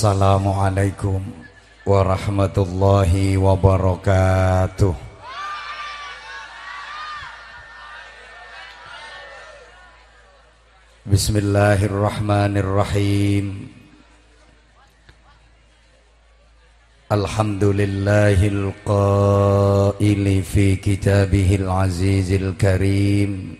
Assalamualaikum warahmatullahi wabarakatuh. Bismillahirrahmanirrahim. Alhamdulillahil qaili fi kitabihil azizil karim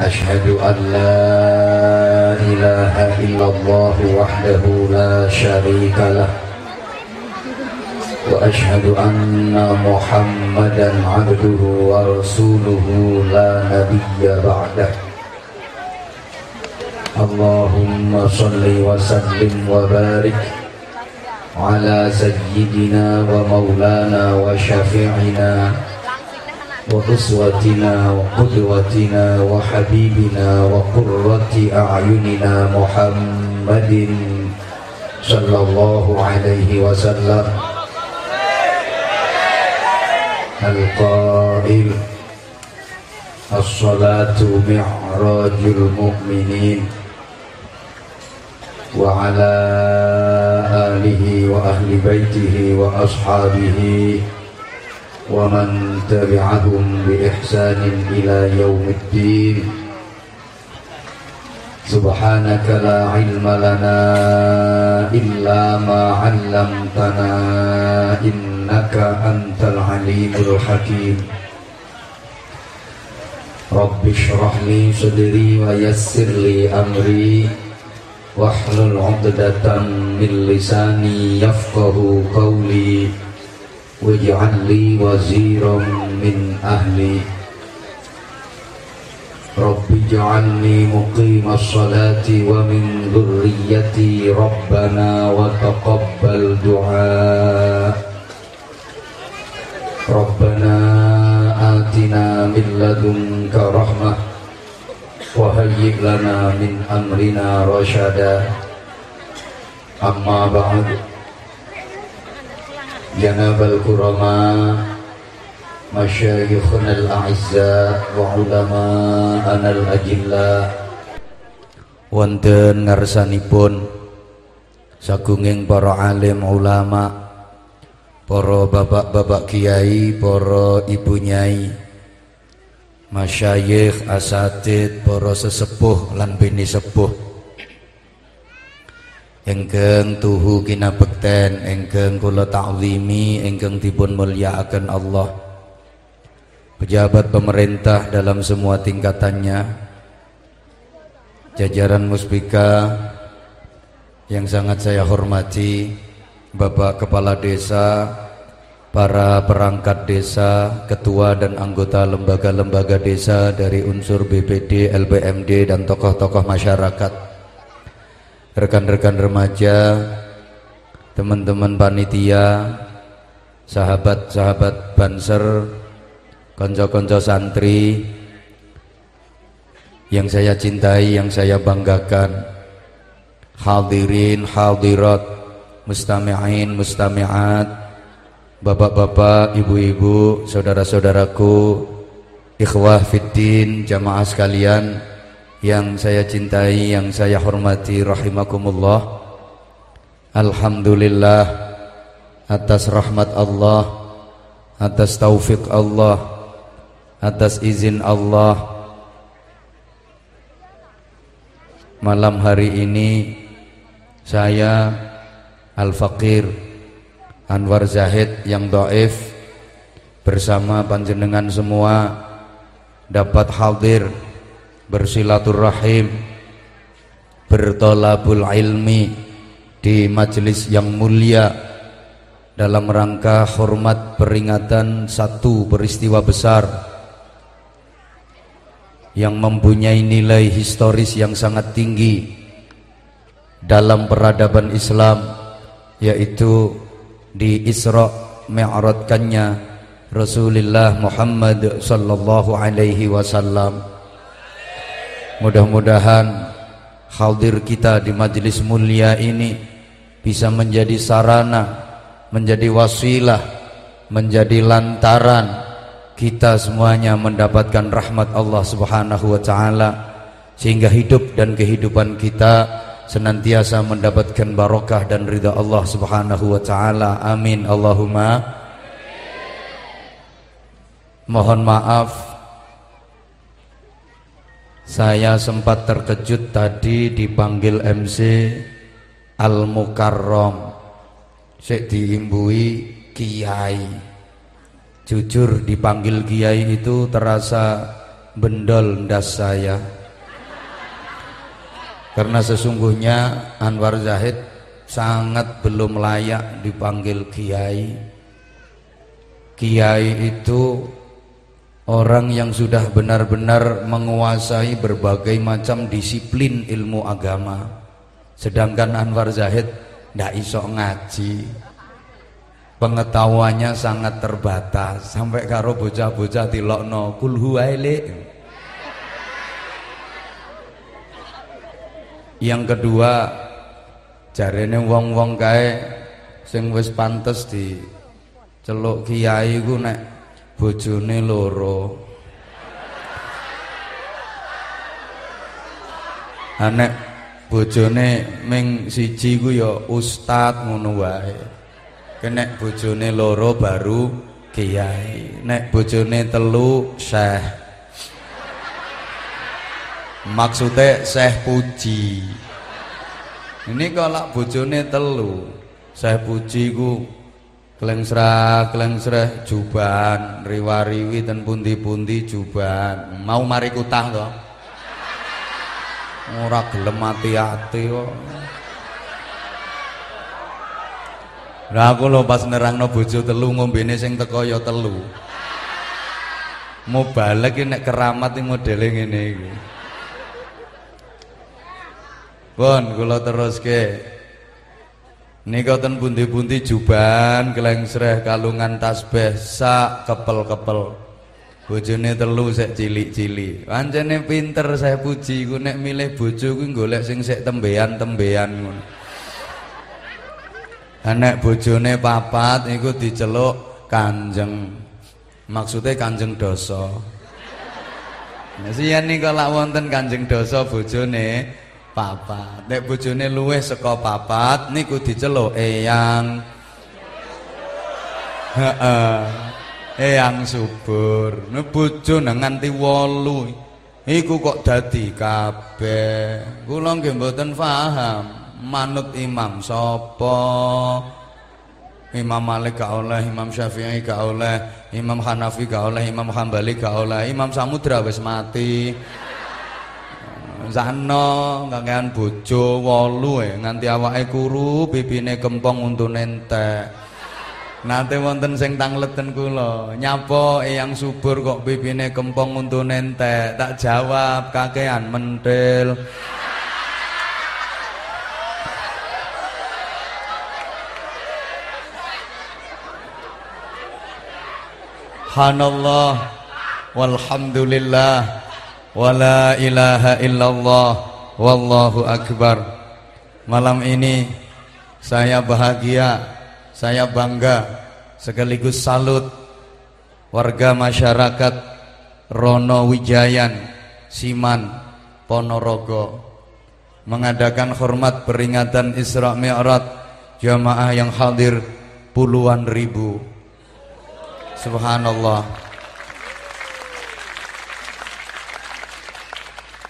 أشهد أن لا إله إلا الله وحده لا شريك له وأشهد أن محمدا عبده ورسوله لا نبي بعده. اللهم صل وسلم وبارك على سيدنا ومولانا وشفيعنا وأسوتنا وقدوتنا وحبيبنا وقرة أعيننا محمد صلى الله عليه وسلم. القائل الصلاة معراج المؤمنين وعلى آله وأهل بيته وأصحابه ومن تبعهم بإحسان إلى يوم الدين. سبحانك لا علم لنا إلا ما علمتنا إنك أنت العليم الحكيم. رب اشرح لي صدري ويسر لي أمري واحلل عقدة من لساني يفقه قولي. waj'al li waziran min ahli. Rabbi ja'alni muqimas salati wa min dhurriyyati Rabbana wa taqabbal du'a. Rabbana atina min ladunka rahmah wa hayyi lana min amrina rasyada amma ba'du. جناب الكرماء مشايخنا الأعزاء وعلماءنا الأجلاء wonten ngarsanipun sagunging para alim ulama para bapak-bapak kiai para ibu nyai masyayikh asatid para sesepuh lan bini sepuh Engkeng tuhu kinabekten engkeng kula ta'zimi engkeng dipun mulyakaken Allah. Pejabat pemerintah dalam semua tingkatannya jajaran muspika yang sangat saya hormati Bapak Kepala Desa para perangkat desa, ketua dan anggota lembaga-lembaga desa dari unsur BPD, LBMD dan tokoh-tokoh masyarakat rekan-rekan remaja, teman-teman panitia, sahabat-sahabat banser, konco-konco santri yang saya cintai, yang saya banggakan, hadirin, hadirat, mustami'in, mustami'at, bapak-bapak, ibu-ibu, saudara-saudaraku, ikhwah fiddin, jamaah sekalian, yang saya cintai, yang saya hormati rahimakumullah. Alhamdulillah atas rahmat Allah, atas taufik Allah, atas izin Allah. Malam hari ini saya Al-Fakir Anwar Zahid yang doif bersama panjenengan semua dapat hadir bersilaturahim. Bertolabul ilmi di majelis yang mulia dalam rangka hormat peringatan satu peristiwa besar yang mempunyai nilai historis yang sangat tinggi dalam peradaban Islam yaitu di Isra Mi'rajkannya Rasulullah Muhammad sallallahu alaihi wasallam mudah-mudahan hadir kita di majelis mulia ini bisa menjadi sarana menjadi wasilah menjadi lantaran kita semuanya mendapatkan rahmat Allah Subhanahu wa taala sehingga hidup dan kehidupan kita senantiasa mendapatkan barokah dan ridha Allah Subhanahu wa taala. Amin Allahumma. Mohon maaf saya sempat terkejut tadi dipanggil MC Al Mukarrom. Sik diimbui kiai. Jujur dipanggil kiai itu terasa bendol ndas saya. Karena sesungguhnya Anwar Zahid sangat belum layak dipanggil kiai. Kiai itu orang yang sudah benar-benar menguasai berbagai macam disiplin ilmu agama. Sedangkan Anwar Zahid ndak iso ngaji. Pengetahuannya sangat terbatas. Sampai karo bocah-bocah kul huwaile yang kedua jarene wong-wong kae sing wis pantes di celuk kiai ku nek bojone loro anek bojone ming siji ku ya ustad ngono wae Kenek bojone loro baru kiai. Nek bojone telu syekh. Maksudnya syekh puji. Ini kalau bojone telu, syekh puji ku klengsra klengsreh juban, riwariwi dan pundi-pundi juban. Mau mari kutah to? Ora gelem ati-ati kok. Lah aku lho pas nerangno bojo telu ngombene sing teko ya telu. Mau balik nek keramat iki modele ngene iki. Pun kula teruske. Nika ten pundi-pundi juban, sreh kalungan tasbih, sak kepel-kepel. Bojone telu sik cilik-cilik. Pancene pinter saya puji ku nek milih bojo ku golek sing sik tembean-tembean ngono. Anak bojone papat iku diceluk Kanjeng. Maksudnya Kanjeng Dosa. Nah, siyan nika lak wonten Kanjeng Dosa bojone papat. Nek bojone luwih saka papat niku diceluk Eyang. Heeh. Eyang subur. Nek bojo nganti 8 iku kok dadi kabeh. Kula nggih mboten paham manut imam sapa Imam Malik gak oleh, Imam Syafi'i gak oleh, Imam Hanafi gak oleh, Imam Hambali gak oleh, Imam Samudra wis mati. Zano kakean bojo wolu e nganti awake kuru, pipine kempong untuk entek. Nanti wonten sing tangleten kula, nyapa eyang subur kok pipine kempong untuk entek. Tak jawab kakean mentil. Subhanallah Walhamdulillah Wala ilaha illallah. Wallahu akbar. Malam ini Saya bahagia Saya bangga Sekaligus salut Warga masyarakat Rono Wijayan Siman Ponorogo. Mengadakan hormat peringatan Isra Mi'raj Jamaah yang hadir puluhan ribu. Subhanallah.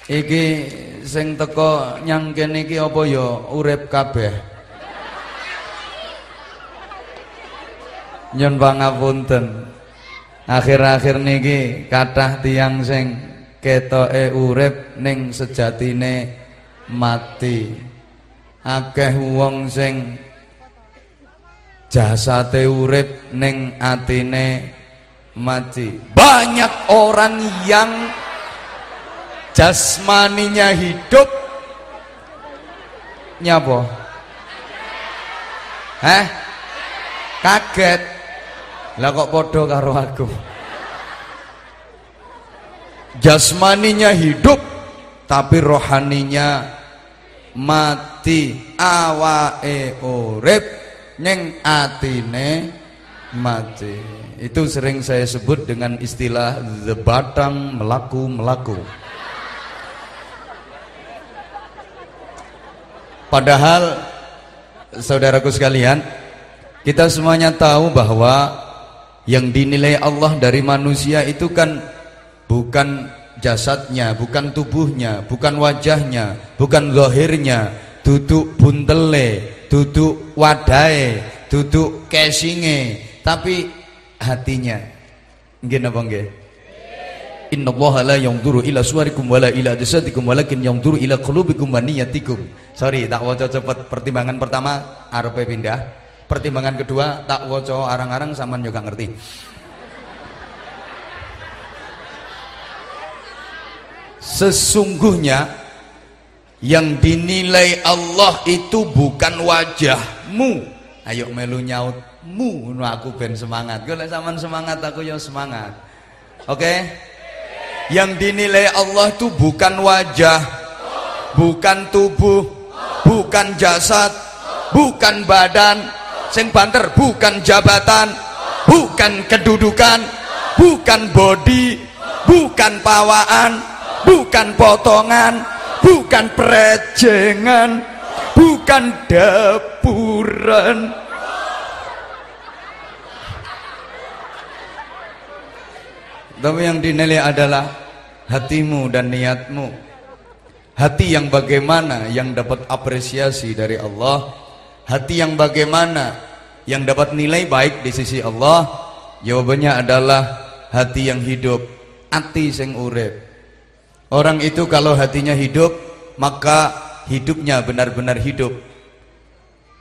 Iki sing teko nyang iki apa ya urip kabeh. Nyun pangapunten. Akhir-akhir niki kathah tiyang sing ketoke urip ning sejatine mati. Akeh wong sing jasate urip ning atine mati banyak orang yang jasmaninya hidup nyapa Hah? Kaget. Lah kok podo karo aku. Jasmaninya hidup tapi rohaninya mati awake urip nyeng atine mati itu sering saya sebut dengan istilah the batang melaku padahal saudaraku sekalian kita semuanya tahu bahwa yang dinilai Allah dari manusia itu kan bukan jasadnya, bukan tubuhnya, bukan wajahnya, bukan zahirnya, duduk buntele, duduk wadai, duduk casinge, tapi hatinya. Nggih napa? Inna Allah la yanzuru ila suwarikum wala ila jasadikum walakin yanzuru ila qulubikum wa niyatikum. Sorry, tak waca cepet. Pertimbangan pertama arepe pindah. Pertimbangan kedua tak waca arang-arang sampean juga ngerti. Sesungguhnya yang dinilai Allah itu bukan wajahmu. Ayo melu nyautmu aku ben semangat. Golek sampean semangat aku ya semangat. Oke? Okay? Yang dinilai Allah itu bukan wajah, bukan tubuh, bukan jasad, bukan badan, sing banter bukan jabatan, bukan kedudukan, bukan body, bukan pawaan, bukan potongan, bukan prejengan, bukan dapuran. Tapi yang dinilai adalah hatimu dan niatmu. Hati yang bagaimana yang dapat apresiasi dari Allah, hati yang bagaimana yang dapat nilai baik di sisi Allah. Jawabannya adalah hati yang hidup, hati sing urip. Orang itu kalau hatinya hidup, maka hidupnya benar-benar hidup.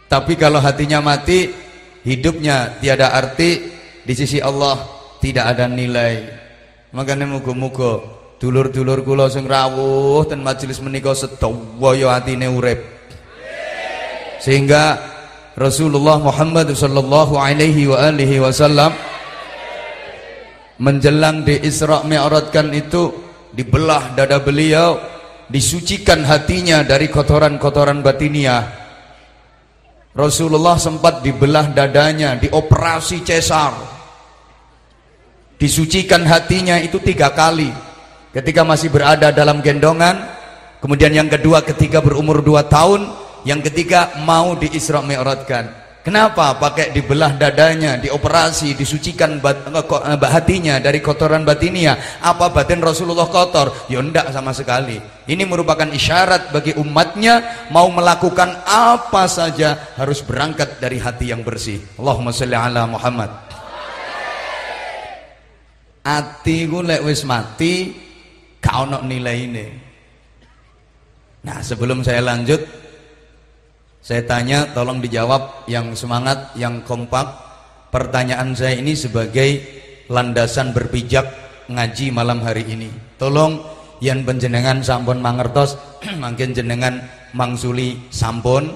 Tapi kalau hatinya mati, hidupnya tiada arti di sisi Allah, tidak ada nilai Makanya muga-muga dulur-dulur kula sing rawuh ten majelis menika sedaya atine urip. Sehingga Rasulullah Muhammad sallallahu alaihi wa alihi wasallam menjelang di Isra Mi'rajkan itu dibelah dada beliau, disucikan hatinya dari kotoran-kotoran batiniah. Rasulullah sempat dibelah dadanya, dioperasi cesar disucikan hatinya itu tiga kali ketika masih berada dalam gendongan kemudian yang kedua ketika berumur dua tahun yang ketiga mau di Isra Mi'rajkan Kenapa pakai dibelah dadanya, dioperasi, disucikan bat, eh, eh, hatinya dari kotoran batinia? Apa batin Rasulullah kotor? Ya enggak sama sekali. Ini merupakan isyarat bagi umatnya mau melakukan apa saja harus berangkat dari hati yang bersih. Allahumma salli ala Muhammad ati ku lek wis mati gak ono ini. Nah, sebelum saya lanjut saya tanya tolong dijawab yang semangat, yang kompak. Pertanyaan saya ini sebagai landasan berpijak ngaji malam hari ini. Tolong yang penjenengan sampun mangertos mungkin jenengan mangsuli sampun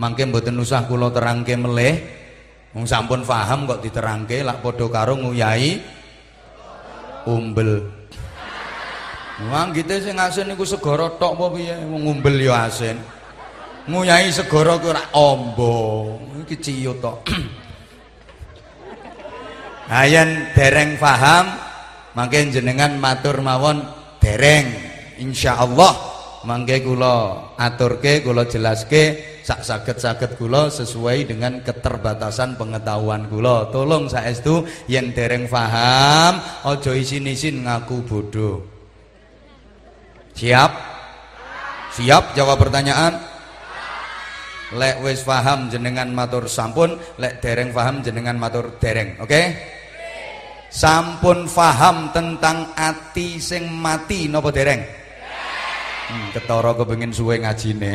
mungkin mboten usah kula terangke meleh wong sampun paham kok diterangke lak padha karo nguyai umbel Wong gitu sing asin iku segara tok apa piye? Wong umbel ya asin. Nguyai segara ku ora ombo. Iki ciyut tok. Ayen dereng paham, mangke jenengan matur mawon dereng. Insyaallah mangke kula aturke kula jelaske sak saged-saged kula sesuai dengan keterbatasan pengetahuan kula. Tolong saestu yen dereng paham aja isin-isin ngaku bodoh siap? Siap? Jawab pertanyaan. Lek wis paham jenengan matur sampun lek dereng paham jenengan matur dereng oke? Okay? sampun paham tentang ati sing mati napa dereng Hmm, ketara suwe ngajine.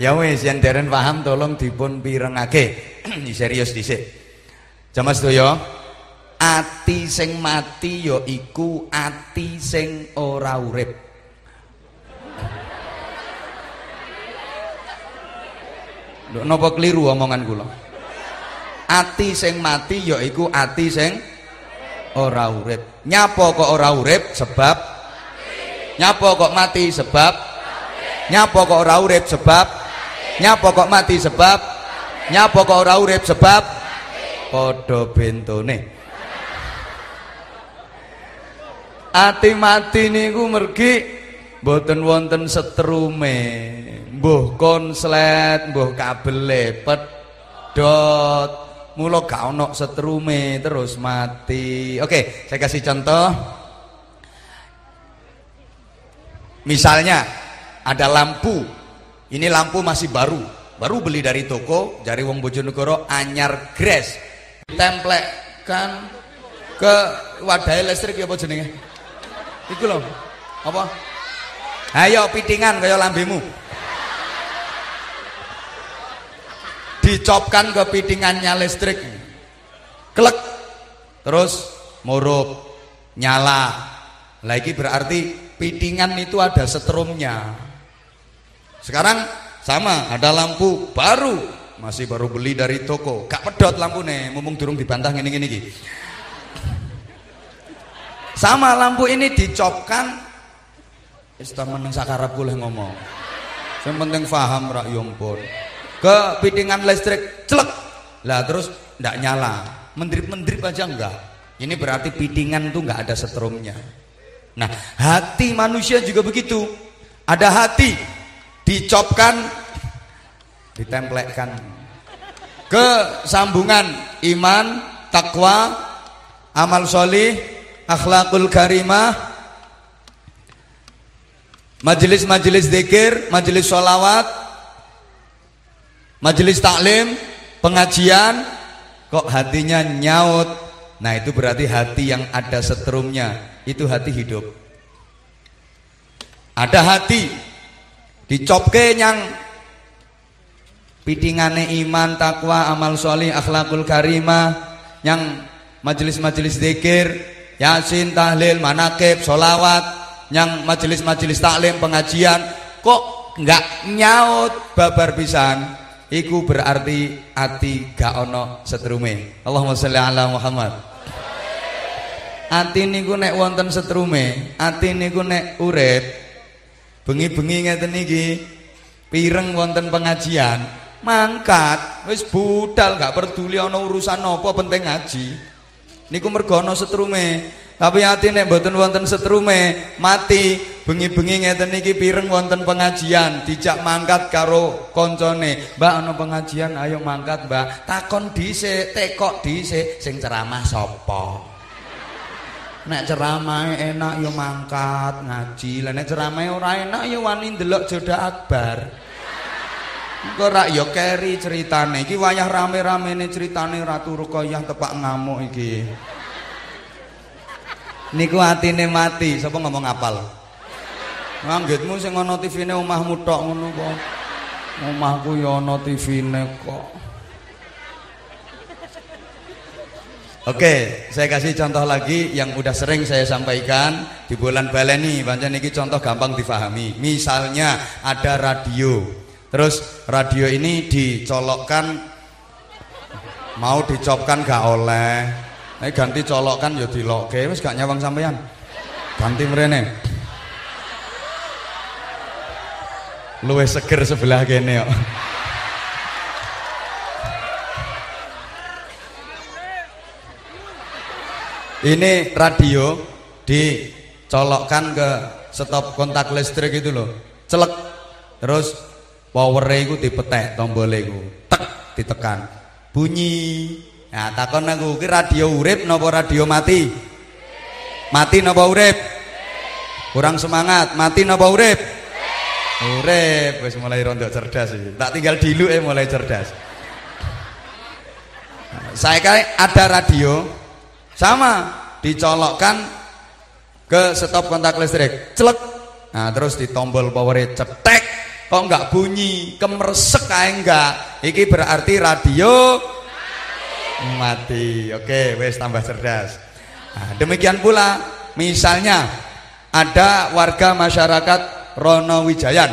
ya wis yen deren paham tolong dipun pirengake. serius dhisik. Jamaah sedaya, ati sing mati ya iku ati sing ora urip. Lho napa keliru omongan kula? ati sing mati yaiku ati sing ora urip nyapa kok ora urip sebab nyapa kok mati sebab? Nyapa kok ora urip sebab? Nyapa kok mati sebab? Nyapa kok ora urip sebab? Padha bentone. Ati mati niku mergi boten wonten setrume mbuh konslet mbuh kabele pedot Mula gak ono setrume terus mati. Oke, saya kasih contoh. Misalnya ada lampu. Ini lampu masih baru. Baru beli dari toko, jari wong Bojonegoro anyar gres. Templekkan ke wadah listrik ya jenenge? Iku loh. Apa? Ayo pitingan kaya lambemu. dicopkan ke pitingannya listrik klek terus murup nyala lagi berarti pitingan itu ada setrumnya sekarang sama ada lampu baru. Masih baru beli dari toko. Gak pedot lampu nih mumpung durung dibantah ini gini gini sama lampu ini dicopkan. Istaman yang boleh ngomong. Yang penting faham rak. Yompon ke pitingan listrik celek. Lah terus ndak nyala. Mendrip-mendrip aja enggak. Ini berarti pitingan tuh enggak ada setrumnya nah hati manusia juga begitu ada hati dicopkan ditemplekkan ke sambungan iman takwa amal solih akhlakul karimah majelis-majelis zikir majelis sholawat majelis taklim, pengajian, kok hatinya nyaut. Nah itu berarti hati yang ada setrumnya, itu hati hidup. Ada hati dicopke yang pitingane iman, takwa, amal solih, akhlakul karimah, yang majelis-majelis zikir, yasin, tahlil, manakib, solawat, yang majelis-majelis taklim, pengajian, kok nggak nyaut babar pisan? Iku berarti ati gak ono setrume Allahumma sholli ala Muhammad ati niku nek wonten setrume ati niku nek urip. Bengi-bengi ngeten iki pireng wonten pengajian. Mangkat wis budal gak peduli ana urusan apa penting ngaji. Niku mergo ana setrume tapi hati nek mboten wonten setrume mati. Bengi-bengi ngeten iki pireng wonten pengajian dijak mangkat karo koncone. Mbak ana pengajian ayo mangkat Mbak. Takon dhisik tekok dhisik sing ceramah sapa Nek ceramah enak yo mangkat ngaji. Lah nek ceramah ora enak yo wani ndelok joda akbar. Engko rak yo keri ceritane. Iki wayah rame-ramene ceritane Ratu Ruqayyah tepak ngamuk iki. Niku atine mati. Sapa ngomong apal? Nganggitmu sing ana TV-ne omahmu tok ngono kok. Omahku ya ana TV-ne kok Oke, saya kasih contoh lagi yang udah sering saya sampaikan di bulan baleni. Pancen ini contoh gampang difahami. Misalnya ada radio. Terus radio ini dicolokkan mau dicopkan gak oleh Nek ganti colok kan ya dilokke wis gak nyawang sampean. Ganti mrene. Luwe seger sebelah kene kok. Ini radio dicolokkan ke stop kontak listrik itu loh. Celek. Terus power itu dipetek tombol itu. Tek ditekan. Bunyi Nah, takon aku ki radio urip napa radio mati? Mati napa urip? Kurang semangat, mati napa urip? Urip, wis mulai rondo cerdas iki. Tak tinggal diluke mulai cerdas. Saya kayak ada radio sama dicolokkan ke stop kontak listrik. Celek. Nah, terus ditombol power cetek kok enggak bunyi, kemersek kae enggak. Iki berarti radio mati. Oke, wes tambah cerdas. Nah, demikian pula misalnya ada warga masyarakat Rono Wijayan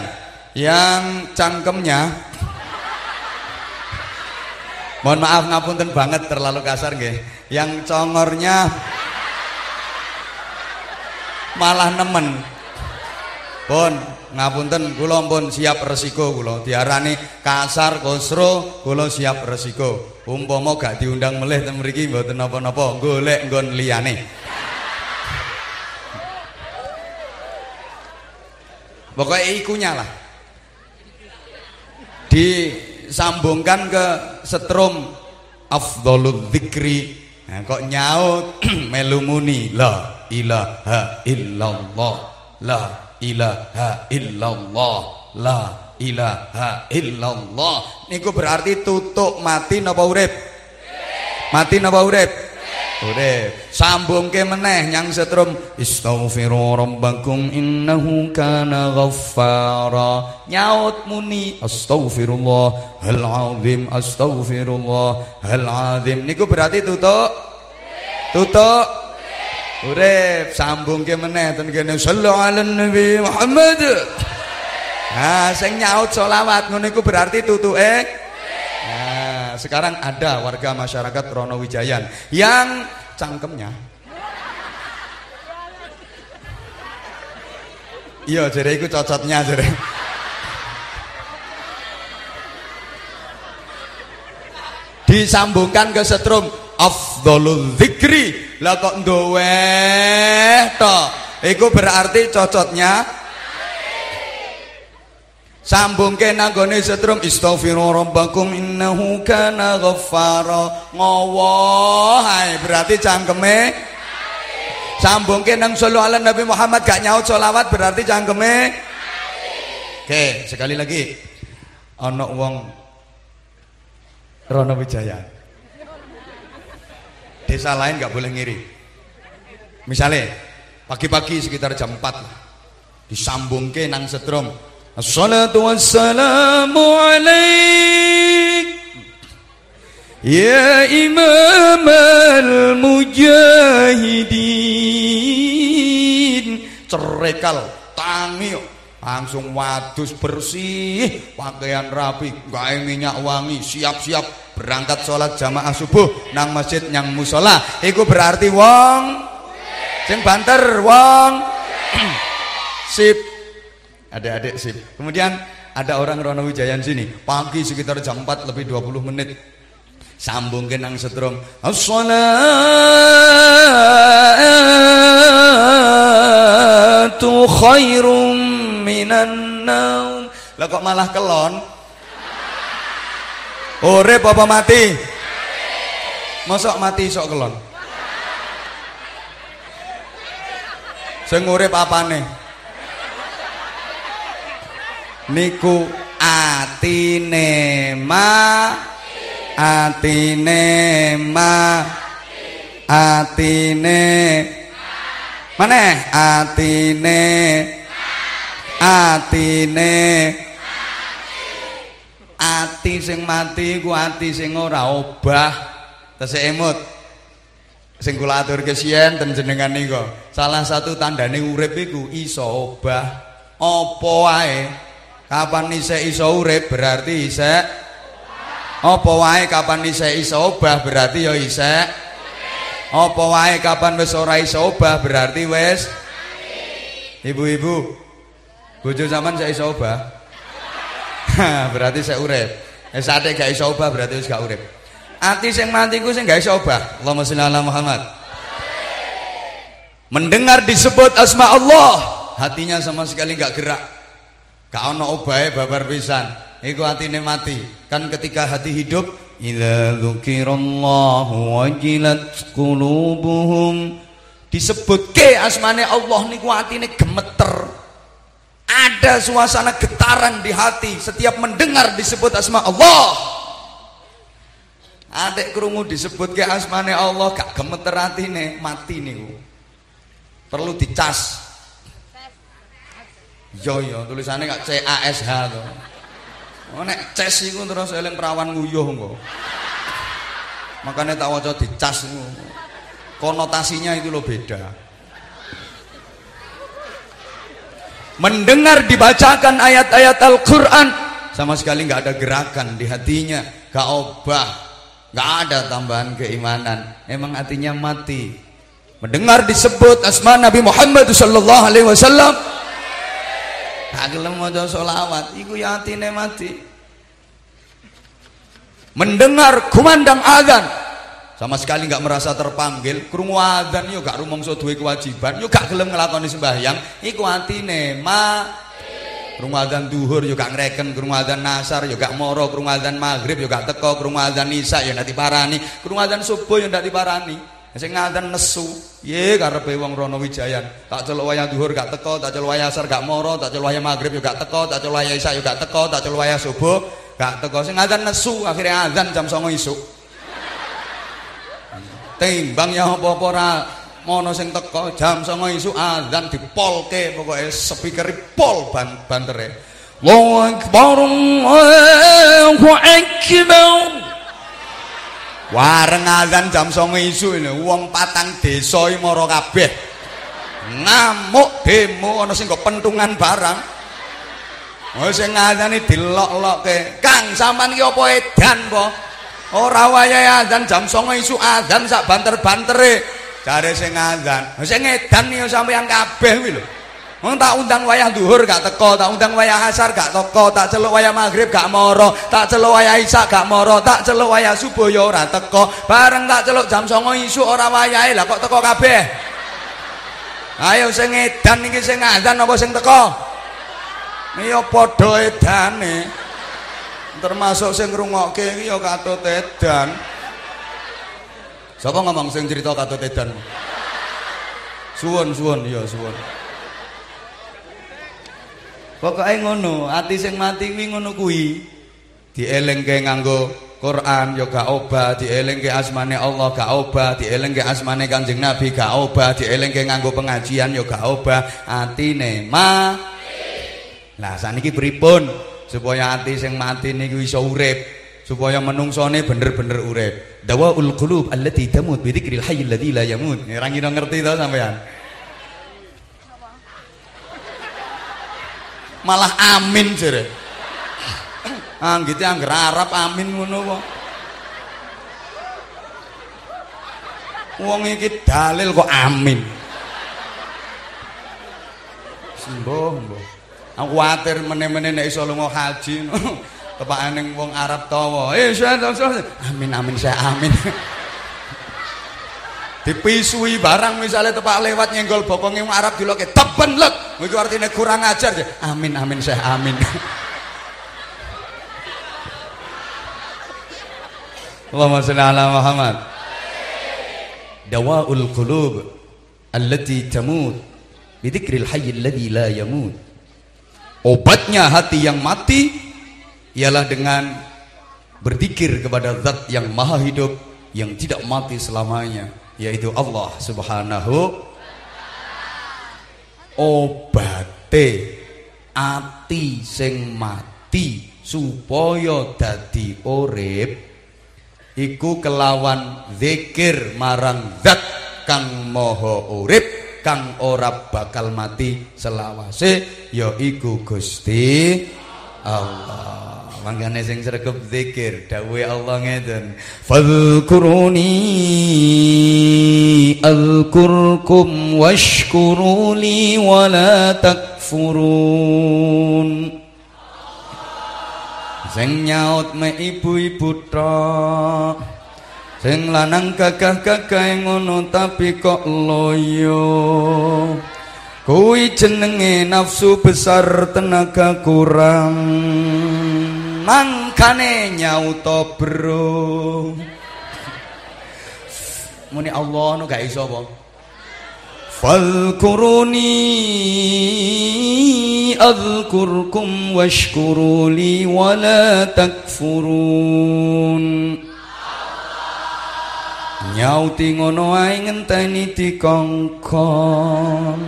yang cangkemnya Mohon maaf ngapunten banget terlalu kasar nggih. Yang congornya malah nemen. Pun ngapunten kula pun siap resiko kula. Diarani kasar kosro kula siap resiko. Umpama gak diundang melih ten mriki mboten napa-napa, golek nggon liyane. Pokoknya ikunya lah. Disambungkan ke setrum afdhalul dzikri. Nah, kok nyaut? Melumuni la ilaha illallah. La ilaha illallah. La ilaha illallah. Niku berarti tutuk mati napa urip? Mati napa urip urip sambungke meneh nyang setrum. Istaghfiru rabbakum innahu kana ghaffara. Nyaut muni. Astaghfirullah hal azim astaghfirullah hal azim niku berarti tutuk? Tutuk? Urip sambungke meneh ten kene. Sallallahu alaihi nabi Muhammad. Nah, sing nyaut selawat ngono iku berarti tutuke Sekarang ada warga masyarakat Ronowijayan yang cangkemnya. Iya, jadi iku cocotnya jadi. Disambungkan ke setrum. Afdhalul dzikri lah kok to? Iku berarti cocotnya sambungke nanggone setrum istaghfiru rabbakum innahu kana ghaffara. Ngowo hai berarti cangkeme. Sambungke nang sallu ala Nabi Muhammad gak nyaut sholawat berarti cangkeme. Oke sekali lagi. Ana wong Rono Wijaya desa lain nggak boleh ngiri. Misalnya pagi-pagi sekitar jam 4 lah. Disambung ke nang setrum Assalatu wassalamu alaik. Ya Imam al-Mujahidin. Cerekal tangi langsung wadus bersih. Pakaian rapi gak minyak wangi. Siap-siap berangkat sholat jamaah subuh nang masjid yang musola. Itu berarti wong sing banter wong. Sip adik-adik sip kemudian ada orang Rono Wijayan sini pagi sekitar jam 4 lebih 20 menit sambung ke nang setrum as-salatu khairum minan naum lah kok malah kelon Urip apa mati? Mosok mati sok kelon. Sing urip apane? Niku atine ma atine ma atine maneh atine atine. Ati sing mati ku ati sing ora obah. Tesih emut sing kula aturke siyen ten jenengan nika salah satu tandane urip iku iso obah. Apa wae kapan isih iso urip berarti isih apa wae kapan isih iso obah berarti ya isih apa wae kapan wis ora iso obah berarti wis ibu-ibu bojo zaman saya iso obah berarti saya urip. Eh sate gak iso obah berarti wis gak urip. Ati sing mati ku sing gak iso obah. Allahumma sholli ala Muhammad. Mendengar disebut asma Allah, hatinya sama sekali gak gerak. Gak ono obahe babar pisan. Iku hatine mati. Kan ketika hati hidup, ila dzukirallahu wajilat qulubuhum disebut ke asmane Allah niku hatine gemeter ada suasana getaran di hati setiap mendengar disebut asma Allah. Adek kerungu disebut ke asmane Allah gak gemeter nih mati nih Perlu dicas. Yo yo tulisannya gak C A S H tuh. Oh nek ces iku terus eling perawan nguyuh engko. Makanya tak waca dicas Konotasinya itu lo beda. mendengar dibacakan ayat-ayat Al-Quran sama sekali nggak ada gerakan di hatinya gak obah nggak ada tambahan keimanan emang artinya mati mendengar disebut asma Nabi Muhammad sallallahu alaihi wasallam tak gelem maca selawat iku ya atine mati. Mendengar kumandang azan sama sekali nggak merasa terpanggil. Krungu adzan yo gak rumangsa duwe kewajiban yo gak gelem nglakoni sembahyang. Iku atine ma krungu adzan duhur yo gak ngreken. Krungu adzan nasar yo gak moro. Krungu adzan maghrib yo gak teko. Krungu adzan isya yo ndak diparani. Krungu adzan subuh yo ndak diparani sing nesu. Ye karepe wong rono wijayan. Tak celuk wayah duhur gak teko tak celuk wayah asar gak moro tak celuk wayah maghrib yo gak teko tak celuk wayah isya yo gak teko tak celuk wayah subuh gak teko. Sing nesu akhirnya adzan jam 09.00 isuk. Timbang ya apa-apa ora mono sing teko jam 09.00 isuk azan dipolke pokoke speaker pol ban bantere. Allahu akbar Allahu akbar Wareng azan jam 09.00 isuk wong patang desa iki mara kabeh ngamuk demo ana sing kok pentungan barang Oh sing ngazane dilok-lokke Kang sampean iki apa edan po Ora wayahe azan jam 09.00 isuk azan sak banter-bantere. Jare sing azan. Sing edan ya sampeyan kabeh kuwi lho. Wong tak undang wayah zuhur gak teko, tak undang wayah asar gak teko, tak celuk wayah maghrib gak moro, tak celuk wayah isya gak moro, tak celuk wayah subuh ya ora teko. Bareng tak celuk jam 09.00 isuk ora wayahe lah kok teko kabeh. Ayo sing edan iki sing azan apa sing teko? Ya padha edane termasuk sing ngrungokke iki ya katut edan sapa ngomong sing cerita katut edan suwun suwun ya suwun pokoke ngono ati sing mati kuwi ngono kuwi. Dielingke nganggo Quran ya gak obah. Dielingke asmane Allah gak obah. Dielingke asmane Kanjeng Nabi gak obah. Dielingke nganggo pengajian ya gak obah. Atine ma Lah saniki pripun? Supaya hati sing mati niku iso urip. Supaya menungsone bener-bener urip. Dawaul qulub allati tamut bi dzikril hayyil ladzi la yamut. Ora ngerti to sampean malah amin jere anggite ah, angger Arab amin ngono kok wong iki dalil kok amin sembuh sembuh Aku khawatir meneh-meneh nek iso lunga haji. Tepakane wong Arab tawa. Eh, amin amin saya amin. Dipisui barang misalnya tepak lewat nyenggol bokonge wong Arab diloke teben lek. Iku artine kurang ajar. Amin amin saya amin. Allahumma shalli ala Muhammad. Dawaul qulub allati tamut bi dzikril hayy alladhi la yamut. Obatnya hati yang mati ialah dengan berzikir kepada zat yang maha hidup yang tidak mati selamanya yaitu Allah Subhanahu obate ati sing mati supaya dadi urip iku kelawan zikir marang zat kang maha urip kang ora bakal mati selawase yaiku Gusti Allah mangane sing sregep zikir dawuhe Allah ngeten. Fadhkuruni alkurkum washkuruli wala takfurun. Sing nyaut me ibu-ibu tok. Sing lanang gagah-gagah ngono tapi kok loyo. Kui jenenge nafsu besar tenaga kurang Mangkane nyauto bro. Muni Allah no gak iso apa Falkuruni adhkurkum washkuruli wala takfurun. Nyauti ngono ae ngenteni dikongkon.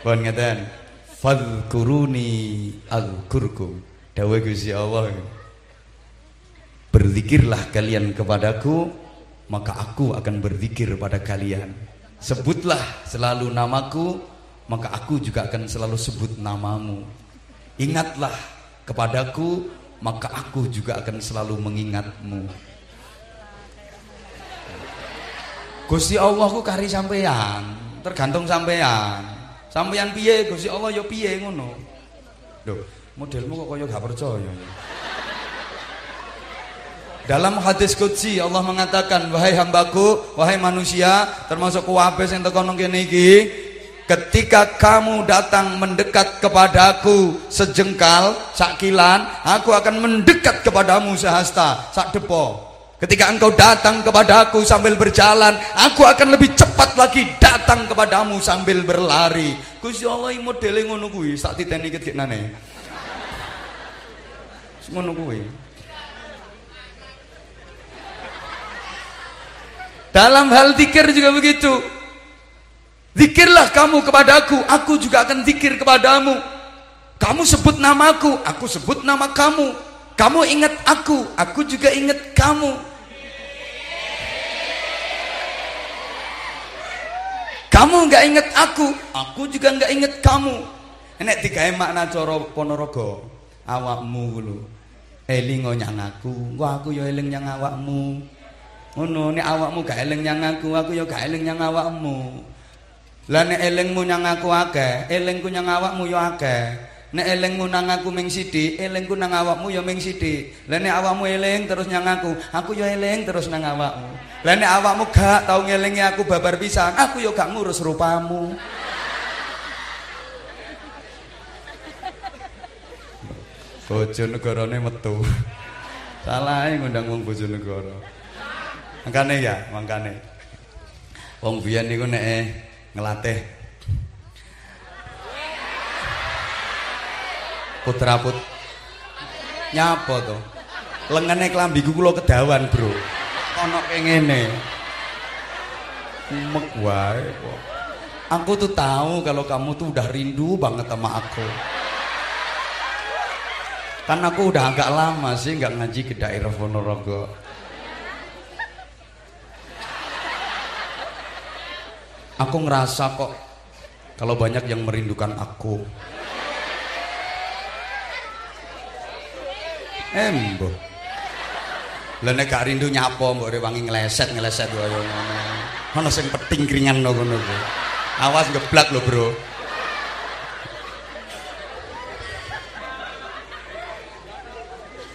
Pun ngeten fadhkuruni azkurkum dawuh Gusti Allah Berzikirlah kalian kepadaku maka aku akan berzikir pada kalian sebutlah selalu namaku maka aku juga akan selalu sebut namamu ingatlah kepadaku maka aku juga akan selalu mengingatmu. Gusti Allah ku kari sampean, tergantung sampean. Sampean piye Gusti Allah ya piye ngono. Loh, modelmu kok kaya gak percaya ya. Dalam hadis qudsi Allah mengatakan, "Wahai hambaku, wahai manusia, termasuk kuwabe sing teko nang kene iki, ketika kamu datang mendekat kepadaku sejengkal, sakilan, aku akan mendekat kepadamu sehasta, sak depo. Ketika engkau datang kepadaku sambil berjalan, aku akan lebih cepat lagi datang kepadamu sambil berlari. Gusti Allah modele ngono kuwi, sak titeni nane. Ngono kuwi. Dalam hal zikir juga begitu. Zikirlah kamu kepadaku, aku juga akan zikir kepadamu. Kamu sebut namaku, aku sebut nama kamu. Kamu ingat aku, aku juga ingat kamu. Kamu nggak ingat aku, aku juga nggak ingat kamu. Enek tiga makna coro ponorogo, awakmu lu. Eling nyang aku, gua aku yo eling nyang awakmu ngono nek awakmu gak eling nyang aku aku ya gak eling nyang awakmu lah nek elingmu nyang aku akeh elingku nyang awakmu ya akeh nek elingmu nang aku ming sithik elingku nang awakmu ya ming sithik. Awakmu eling terus nyang aku aku ya eling terus nang awakmu. Lah nek awakmu gak tau ngelingi aku babar pisan aku ya gak ngurus rupamu. Bojo negarane metu. Salah ngundang wong bojo negara. Mangkane ya, mangkane. Wong biyen niku nek ngelatih putra put nyapa to? Lengene klambiku kula kedawan bro. Ana ngene. Mek wae kok. Aku tuh tahu kalau kamu tuh udah rindu banget sama aku. Kan aku udah agak lama sih nggak ngaji ke daerah Ponorogo. Aku ngerasa kok kalau banyak yang merindukan aku. Embo. Lah nek gak rindu nyapa mbok wangi ngleset ngleset wae ngono. Ana sing peting kringan ngono. Awas geblak lho, Bro.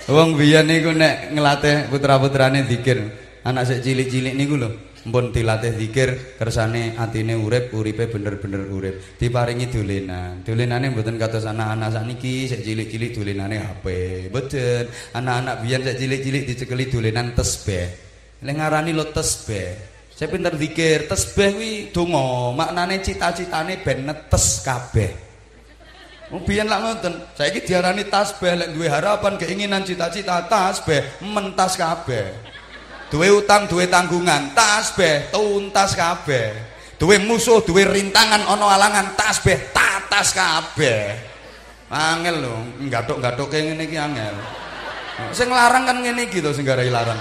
Wong biyen niku nek ngelatih putra-putrane zikir, anak sik cilik-cilik niku lho. Mpun dilatih zikir kersane atine urip, uripe bener-bener urip. Diparingi dolenan. Dolenane mboten kados anak-anak sakniki sik cilik-cilik dolenane HP. Mboten. Anak-anak biyen sik cilik-cilik dicekeli dolenan tesbih. Lek ngarani lo tesbih. Saya pinter zikir, tesbih kuwi donga, maknane cita-citane ben netes kabeh. Biyen lak ngoten, saiki diarani tasbih lek duwe harapan, keinginan, cita-cita tasbih mentas kabeh. Duwe utang duwe tanggungan tasbih tuntas kabeh duwe musuh duwe rintangan ana alangan tasbih tatas kabeh angel lho nggathuk-nggathuke ngene iki angel sing larang kan ngene iki to sing garai larang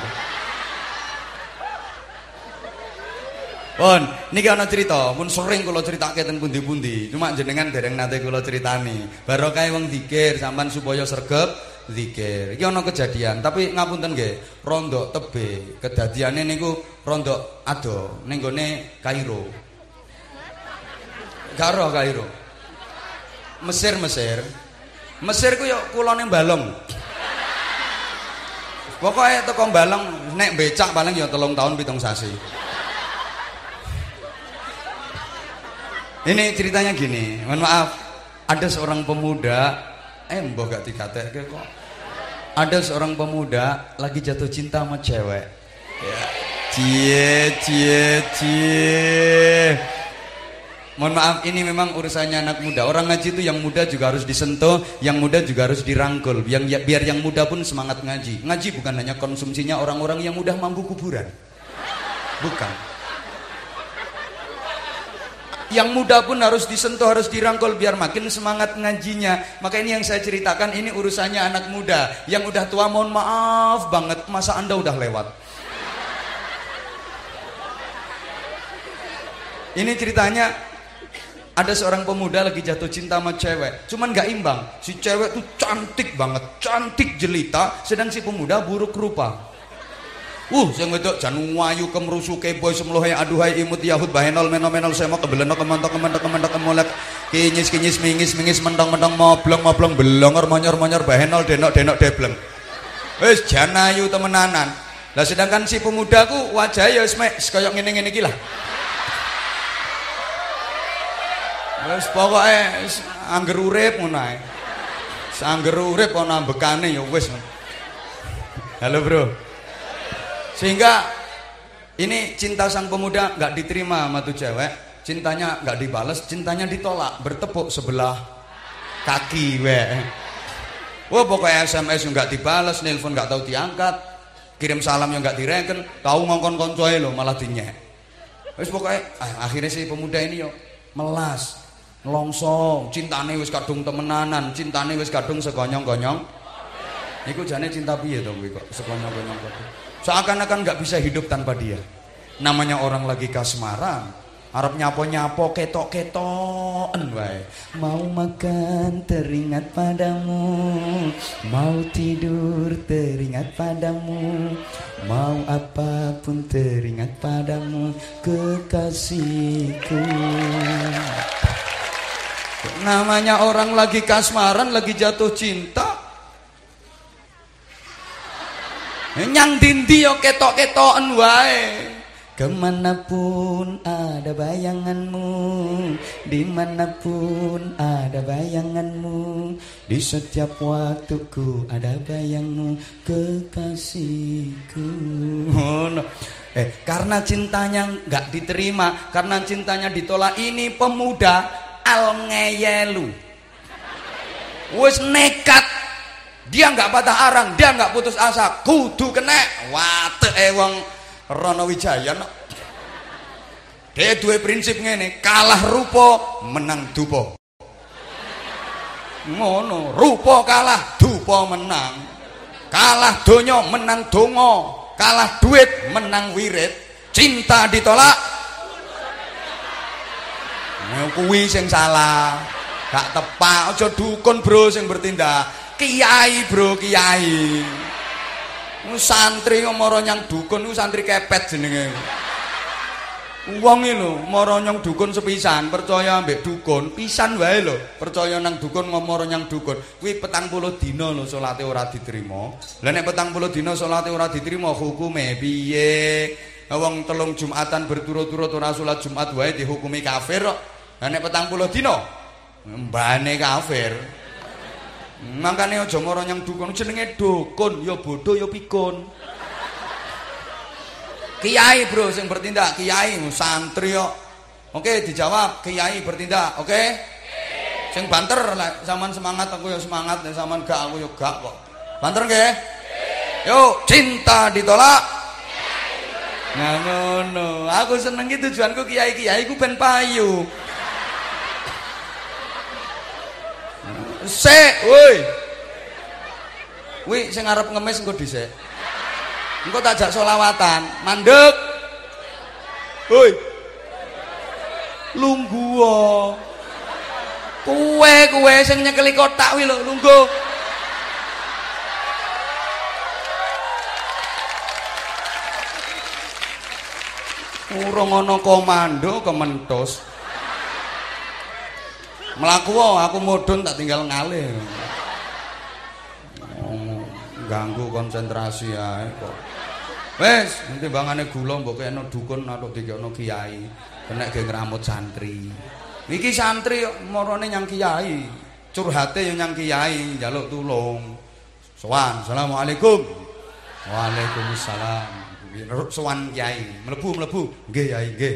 Pun, niki ana cerita, pun sering kula critakake teng pundi-pundi. Cuma jenengan dereng nate kula critani. Barokah wong dikir sampean supaya sregep zikir. Iki ana kejadian, tapi ngapunten nggih, rondo tebe. Kedadiane niku rondo ado ning gone Kairo. Garo Kairo. Mesir Mesir. Mesir ku yo kulone balong. Pokoknya teko balong nek becak paling ya telung tahun pitung sasi. Ini ceritanya gini, mohon maaf, ada seorang pemuda, eh mbok gak dikatek kok ada seorang pemuda lagi jatuh cinta sama cewek. Ya. Cie, cie, cie. Mohon maaf, ini memang urusannya anak muda. Orang ngaji itu yang muda juga harus disentuh, yang muda juga harus dirangkul. Yang ya, biar yang muda pun semangat ngaji. Ngaji bukan hanya konsumsinya orang-orang yang mudah mampu kuburan. Bukan yang muda pun harus disentuh, harus dirangkul biar makin semangat ngajinya. Maka ini yang saya ceritakan ini urusannya anak muda. Yang udah tua mohon maaf banget, masa Anda udah lewat. Ini ceritanya ada seorang pemuda lagi jatuh cinta sama cewek, cuman gak imbang. Si cewek tuh cantik banget, cantik jelita, sedang si pemuda buruk rupa. Uh, sing wedok jan wayu kemrusu keboy semlohe aduhai imut yahud bahenol menomenol semo kebeleno kemontok kemontok kemontok kemolek kinyis kinyis mingis mingis mentong mentong moblong moblong belongor monyor monyor bahenol denok denok debleng. Wis jan ayu temenanan. Lah sedangkan si pemuda ku wajah ya wis mek koyo ngene-ngene iki lah. Wis pokoke angger urip ngono ae. Angger urip ana ambekane ya wis. Halo, Bro. Sehingga ini cinta sang pemuda nggak diterima sama tuh cewek, cintanya nggak dibales, cintanya ditolak, bertepuk sebelah kaki we. Wah pokoknya SMS nggak dibales, nelpon nggak tahu diangkat, kirim salam yang nggak direken, tahu ngongkon koncoy lo malah dinyek. Wis pokoknya ah, akhirnya si pemuda ini yo melas, longsong, cintane wis kadung temenanan, cintane wis kadung segonyong-gonyong. Iku jane cinta piye to kuwi kok segonyong-gonyong kok. Seakan-akan nggak bisa hidup tanpa dia. Namanya orang lagi kasmaran. Arab nyapo-nyapo ketok-ketoken wae. Mau makan teringat padamu, mau tidur teringat padamu, mau apa pun teringat padamu, kekasihku. Namanya orang lagi kasmaran, lagi jatuh cinta, Nyang dindi yo ketok-ketoken wae. Ke mana pun ada bayanganmu Di mana pun ada bayanganmu Di setiap waktuku ada bayangmu Kekasihku oh, no. Eh, karena cintanya nggak diterima Karena cintanya ditolak Ini pemuda al ngeyelu Wis nekat dia nggak patah arang, dia nggak putus asa, kudu kena. Wate eh wong Rono Wijaya no. Dia dua prinsip ngene, kalah rupo, menang dupo. Ngono, rupo kalah, dupo menang. Kalah donyo, menang dongo. Kalah duit, menang wirid. Cinta ditolak. Kuwi sing salah. Gak tepak, aja dukun bro sing bertindak kiai bro kiai. Santri mara nyang dukun ku santri kepet jenenge. Wong iki lho mara nyang dukun sepisan percaya ambek dukun pisan wae lho. Percaya nang dukun mara nyang dukun. Kuwi 40 dina lho salate ora diterima. Lha nek 40 dina salate ora diterima hukume piye? Wong telung jumatan berturut-turut ora salat jumat wae dihukumi kafir kok. Nek 40 dina mbane kafir Makane aja mara nyang dukun jenenge dukun ya bodho ya pikun. Kiai bro sing bertindak, kiai santri kok. Oke, dijawab kiai bertindak, oke? Sing banter zaman semangat aku ya semangat, zaman gak aku ya gak kok. Banter nggih? Yuk, cinta ditolak. Nah ngono, aku seneng iki tujuanku kiai-kiai ku ben payu. Sik, woi. Kuwi sing arep ngemis engko dhisik. Engko tak jak selawatan, mandek. Woi. Lungguh. Kuwe kuwe sing nyekeli kotak kuwi lho, lungguh. Urung ana komando kementos. Melaku aku mudun tak tinggal ngalih ganggu konsentrasi ya kok. Wes nanti bangane gula mbok kene dukun atau dikene kiai. Kena ge ngramut santri. Iki santri marane nyang kiai. Curhate yo nyang kiai njaluk tulung. Sowan assalamualaikum. Waalaikumsalam. Sowan kiai mlebu mlebu. Nggih kiai nggih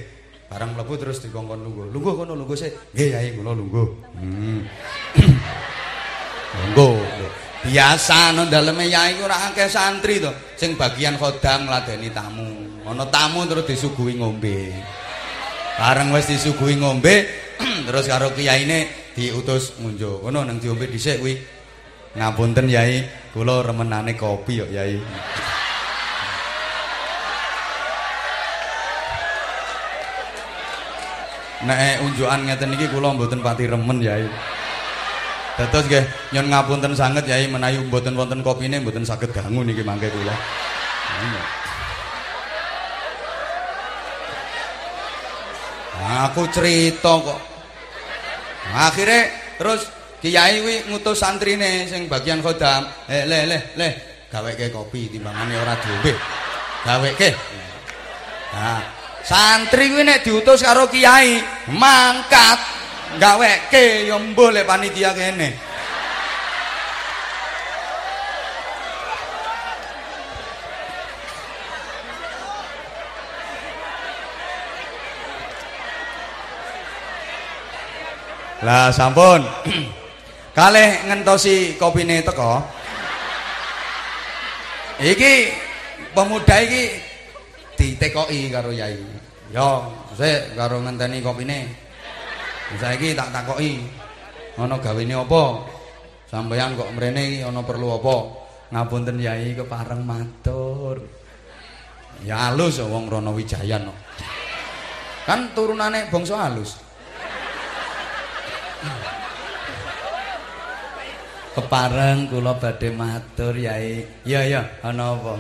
Barang mlebu terus dikongkon lungguh. Lungguh kono lungguh sik. Nggih Yai kula lungguh. Hmm. lungguh. Biasa nang daleme Yai ora akeh santri to. Sing bagian khodam ngladeni tamu. Ana tamu terus disuguhi ngombe. Bareng wis disuguhi ngombe terus karo kiyaine diutus ngunjuk. Ngono nang diombe dhisik kuwi. Ngapunten Yai, kula remenane kopi kok Yai. Nek unjukan ngeten iki kula mboten pati remen Yai. Dados nggih nyon ngapunten sanget Yai menawi mboten wonten kopine mboten saged ganggu niki mangke kula. Aku cerita kok. Akhirnya terus Kiai wi ngutus santrine sing bagian khodam, "Eh le le le, gaweke kopi timbangane ora diombe." Gaweke. Nah, santri kuwi nek diutus karo kiai mangkat gaweke ya mbuh lek panitia kene Lah sampun. Kalih ngentosi kopine teko. Iki pemuda iki ditekoki karo yai. Yo, sik karo ngenteni kopine. Saiki tak takoki. Ana gawene apa? Sampeyan kok mrene iki ana perlu apa? Ngapunten Yai kepareng matur. Ya halus wong Rono Wijayan kok. Kan turunane bangsa halus. Kepareng kula badhe matur Yai. Ya ya, ana apa?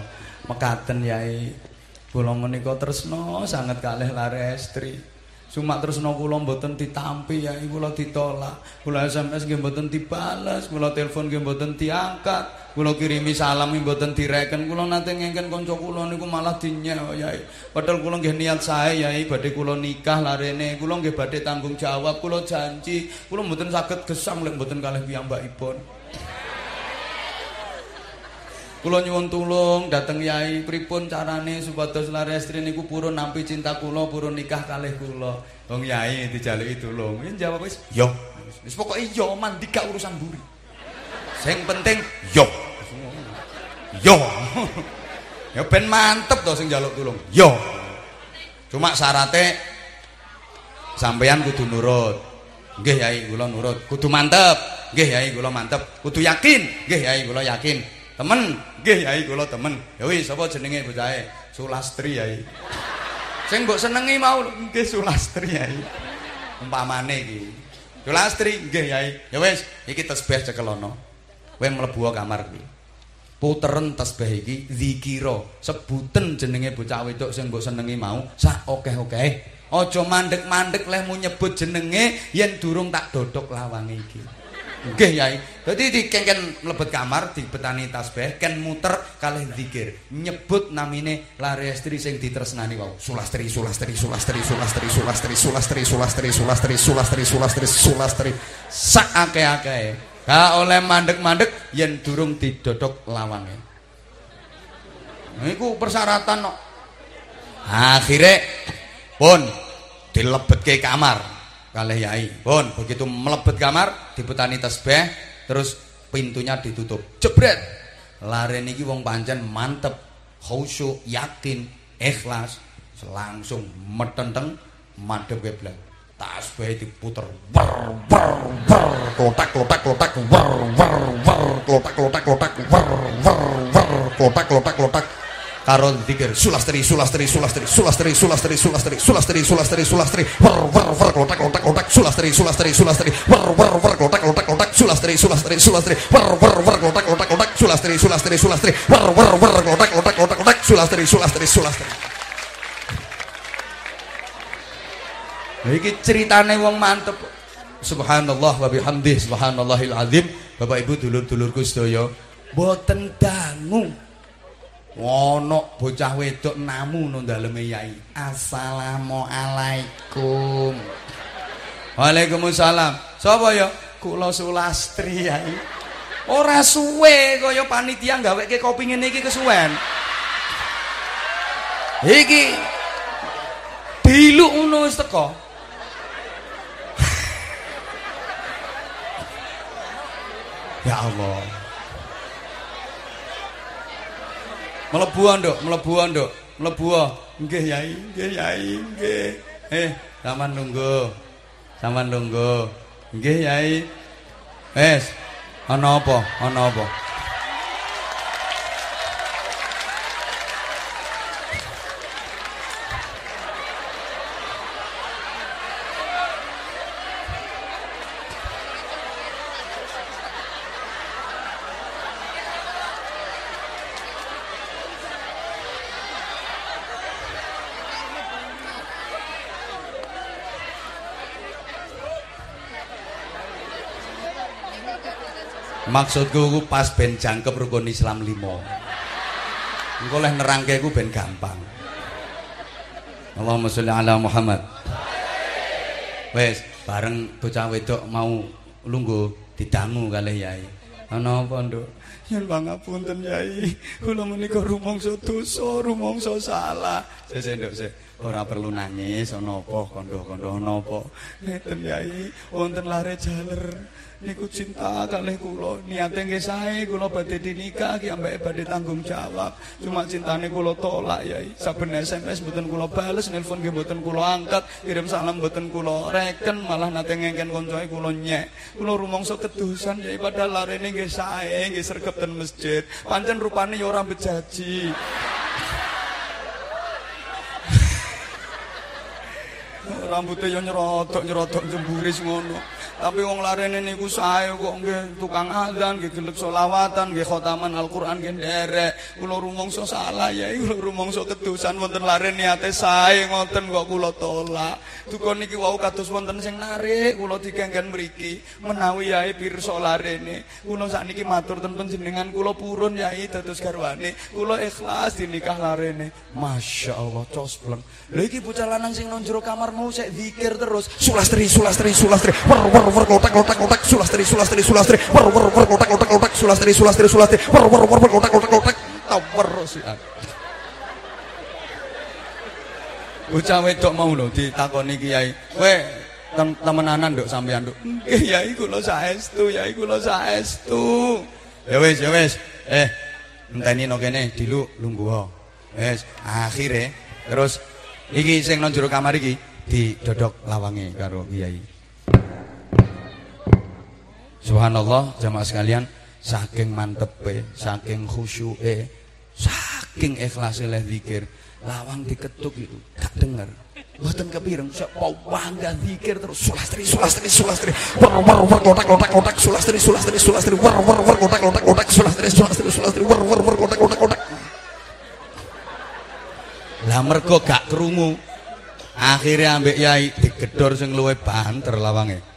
Mekaten Yai. Kula menika tresna sanget kalih lare estri. Sumak tresna kula mboten ditampi ya kula ditolak. Kula SMS nggih mboten dibales, kula telepon nggih mboten diangkat. Kula kirimi salam mboten direken. Kula nate ngengken kanca kula niku malah dinyek ya. Padahal kula nggih niat sae ya badhe kula nikah larene. Kula nggih badhe tanggung jawab, kula janji kula mboten saged gesang lek mboten kalih piyambakipun. Kula nyuwun tulung dhateng Yai pripun carane supados Larestri niku purun nampi cinta kula purun nikah kalih kula. Wong Yai dijaluki tulung. Ya jawab wis, yo. Wis pokoke yo mandi gak urusan buri. Sing penting yo. Yo. ya ben mantep to sing njaluk tulung. Yo. Cuma syaratnya sampeyan kudu nurut. Nggih Yai kula nurut. Kudu mantep. Nggih Yai kula mantep. Kudu yakin. Nggih Yai kula yakin. Temen, nggih Yai kula temen. Ya wis sapa jenenge bocahe? Sulastri Yai. Sing mbok senengi mau nggih Sulastri Yai. Umpamane iki. Sulastri nggih Yai. Ya wis, iki tasbih cekelono. Kowe mlebu kamar kuwi. Puteren tasbih iki zikira, sebuten jenenge bocah wedok sing mbok senengi mau sak okeh-okeh. Aja mandek-mandek lehmu nyebut jenenge yen durung tak dodok lawange iki. Nggih Yai. Dadi dikengken mlebet kamar dibetani tasbih ken muter kalih zikir. Nyebut namine Lariestri sing ditresnani wau. Sulastri Sulastri Sulastri Sulastri Sulastri Sulastri Sulastri Sulastri Sulastri Sulastri Sulastri sak akeh-akeh. Gak oleh mandek-mandek yen durung didodok lawange. Niku persyaratan kok. Akhire pun dilebetke kamar. Kalih yai. Pun begitu melebet kamar, diputani tasbih, terus pintunya ditutup. Jebret. Lare niki wong pancen mantep, khusyuk, yakin, ikhlas, langsung metenteng madhep kiblat. Tasbih diputer. Wer wer wer klotak klotak klotak wer wer wer klotak klotak klotak wer wer wer klotak klotak klotak karo dikir sulastri sulastri sulastri sulastri sulastri sulastri sulastri sulastri sulastri. Wer wer wer kotak kotak kotak sulastri sulastri sulastri. Wer wer wer kotak kotak kotak sulastri sulastri sulastri. Wer wer wer kotak kotak kotak sulastri sulastri sulastri. Wer wer wer kotak kotak kotak kotak sulastri sulastri sulastri. Nah, iki ceritane wong mantep. Subhanallah wa bihamdih subhanallahil azim. Bapak Ibu dulur-dulurku sedaya, boten dangu Ono bocah wedok namu daleme yai. Assalamualaikum. Waalaikumsalam. Sapa ya? Kula Sulastri yai. Ora suwe kaya panitia gaweke kopi ngene iki kesuwen. Iki diluk ngono wis teko. ya Allah. Mlebu nduk, mlebu nduk, mlebu. Nggih Yai, nggih Yai, nggih. Eh, sampean nunggu. Sampean nunggu. Nggih Yai. Wes. Ana apa? Ana apa? Maksudku ku pas ben jangkep rukun Islam limo. Engko leh nerangke ku ben gampang. Allahumma sholli ala Muhammad. Wes, bareng bocah wedok mau lungguh didangu kalih Yai. Ana apa, Nduk? Yen pangapunten Yai, kula menika rumangsa dosa, rumangsa salah. Sesuk Nduk, sik. Ora perlu nangis, ana apa, kandha-kandha ana apa. Ngeten Yai, wonten lare jaler. Niku cinta kalih kula, niate nggih sae kula badhe dinikah ki ambek badhe tanggung jawab. Cuma cintane kula tolak Yai. Saben SMS mboten kula bales, nelpon nggih mboten kula angkat, kirim salam mboten kula reken, malah nate ngengken koncoe kula nyek. Kula rumangsa kedusan Yai padahal larene nggih sae, nggih sregep ten masjid. Pancen rupane ya ora bejaji. Rambutnya yo nyerodok nyerodok jemburis ngono. Tapi wong larene niku sae kok nggih tukang azan nggih gelek selawatan nggih khotaman Al-Qur'an nggih nderek. Kula rumangsa salah ya kula rumangsa kedusan wonten laren niate sae ngoten kok kula tolak. Duka niki wau kados wonten sing narik kula digenggen mriki menawi yae pirsa larene. Kula sakniki matur ten panjenengan kula purun yai dados garwane. Kula ikhlas dinikah larene. Masyaallah cospleng lha iki bocah lanang sing nang jero kamarmu sik zikir terus sulastri sulastri sulastri wer wer wer kotak kotak kotak sulastri sulastri sulastri wer wer wer kotak kotak kotak sulastri sulastri sulastri wer wer wer kotak kotak kotak tawer si Bocah wedok mau lho ditakoni Kiai. Kowe tem temenanan nduk sampean nduk. Nggih Yai kula saestu, Yai kula saestu. Ya wis, ya wis. Eh, enteni no kene dilu lungguh. Wis, akhire terus iki sing nang jero kamar iki didodok lawange karo Kiai. Subhanallah jamaah sekalian saking mantepe, saking khusyuke, saking ikhlase leh zikir, lawang diketuk itu gak denger. Mboten kepireng pau bangga zikir terus sulastri sulastri sulastri. Wer wer wer kotak kotak kotak sulastri sulastri sulastri. Wer wer wer kotak kotak kotak sulastri sulastri sulastri. Wer wer wer kotak kotak kotak Lah mergo gak krungu akhirnya ambek yai digedor sing luwe banter lawange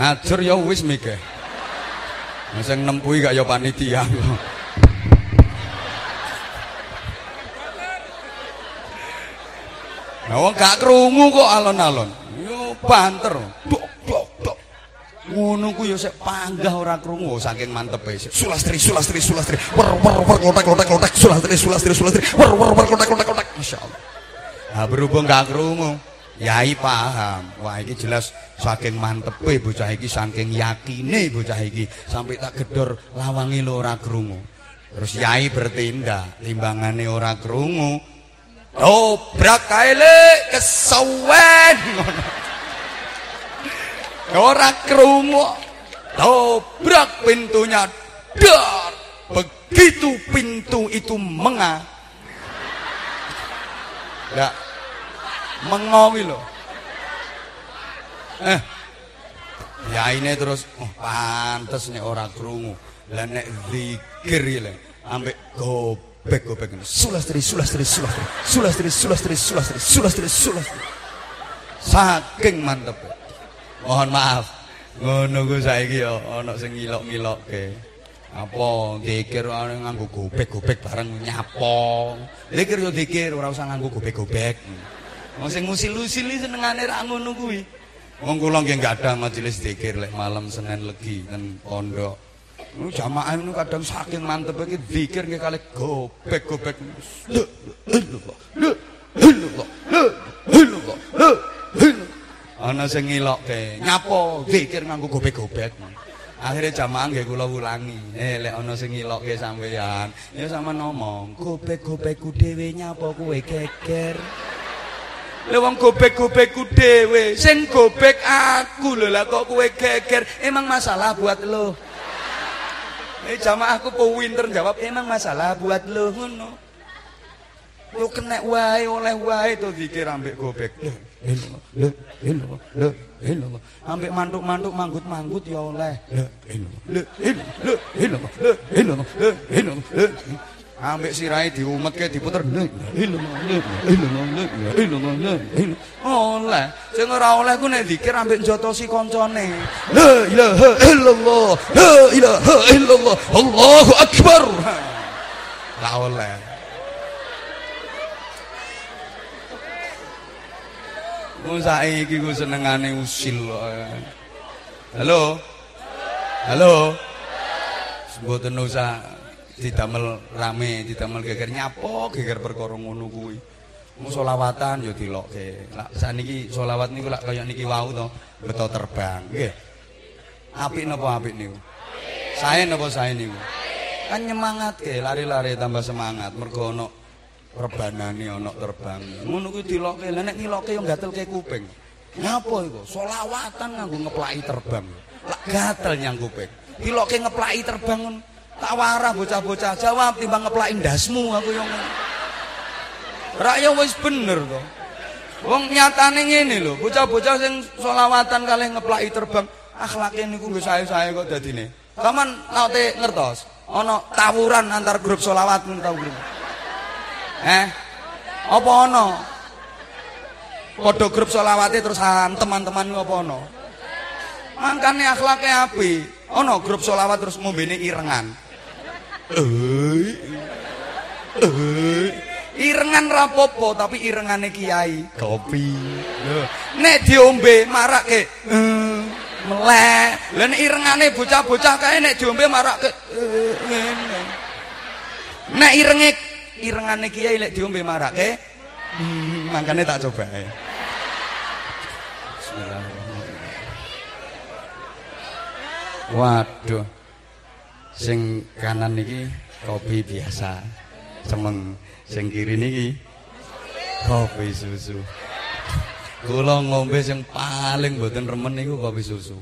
Hajar ya wis mikir. Sing nempuhi gak ya panitia. Nah, wong gak krungu kok alon-alon. Yo banter. Dok. Ngono ku yo sik panggah ora krungu saking mantepe. Sulastri sulastri sulastri. Wer wer wer kotak kotak kotak sulastri sulastri sulastri. Wer wer wer kotak kotak kotak. Masyaallah. Nah, berhubung gak krungu, Yai paham. Wah iki jelas saking mantepe bocah iki saking yakine bocah iki sampai tak gedor lawangi lho ora krungu. Terus Yai bertindak, timbangane ora krungu. Dobrak kae le kesuwen. Ora krungu. Dobrak pintunya. Dar. Begitu pintu itu mengah. Enggak mengowi lho. Eh. Ya ini terus oh, pantes nek ora krungu. Lah nek zikir ile ambek gobek-gobek sulastri sulastri sulastri sulastri sulastri sulastri sulastri sulastri. Saking mantep. Mohon maaf. Ngono ku saiki ya ana sing ngilok-ngilokke. apa dikir nganggo gobek-gobek bareng nyapong. Dikir yo dikir ora usah nganggo gobek-gobek. Wong sing ngusil-usil senengane ra ngono kuwi. Wong kula nggih gadah majelis zikir lek malam Senin Legi ten pondok. Nu jamaah nu kadang saking mantep iki zikir nggih kalih gobek-gobek. Lho, lho, lho, lho, lho, lho, Ana sing ngilokke, nyapo zikir nganggo gobek-gobek. Akhirnya jamaah nggih kula ulangi. Eh lek ana sing ngilokke sampeyan, ya sama ngomong, gobek-gobekku dhewe nyapa kowe geger. Lha wong gobek-gobekku dhewe, sing gobek aku lho lah kok kowe geger. Emang masalah buat lo. Eh jamaahku po winter jawab, emang masalah buat lo ngono. Lo kena wae oleh wae to dikir ambek gobek. Ambek mantuk-mantuk manggut-manggut ya oleh. Ambek sirahe diumetke diputer. Oleh. Sing ora oleh ku nek dikir ambek jotosi koncone. La ilaha illallah. La ilaha illallah. Allahu akbar. Ora oleh. Wong saiki ku senengane usil kok. Halo. Halo. Mboten usah didamel rame, didamel geger nyapo, geger perkara ngono kuwi. Mung selawatan ya dilokke. Lah saniki selawat niku lak kaya niki wau to, beto terbang. Nggih. Apik napa apik niku? Sae napa sae niku? Kan nyemangatke, lari-lari tambah semangat mergo rebanane ana terbang. Ngono kuwi dilokke. Lah nek ngilokke yo gatelke kuping. Ngapa iku? Selawatan nganggo ngeplaki terbang. Lak gatel nyang kuping. Dilokke ngeplaki terbang tak warah bocah-bocah jawab timbang ngeplaki ndasmu aku yo. Rak yo wis bener to. Wong nyatane ngene lho, bocah-bocah sing selawatan kalih ngeplaki terbang, akhlake niku nggih sae-sae kok dadine. Saman nate ngertos, ana tawuran antar grup selawat ngono tau Eh? Apa ana? Padha grup selawate terus teman-teman apa ana? Mangkane akhlake apik. Ana grup selawat terus ngombene irengan. Eh. Eh. Irengan rapopo tapi irengane kiai kopi. Nek diombe marake eh, melek. Lah nek irengane bocah-bocah kae nek diombe marake eh, ngene. Nek irenge irengane kiai lek diombe marake hmm, makane tak coba ya. Waduh. Sing kanan niki kopi biasa. Cemeng sing kiri niki kopi susu. Kula ngombe sing paling mboten remen niku kopi susu.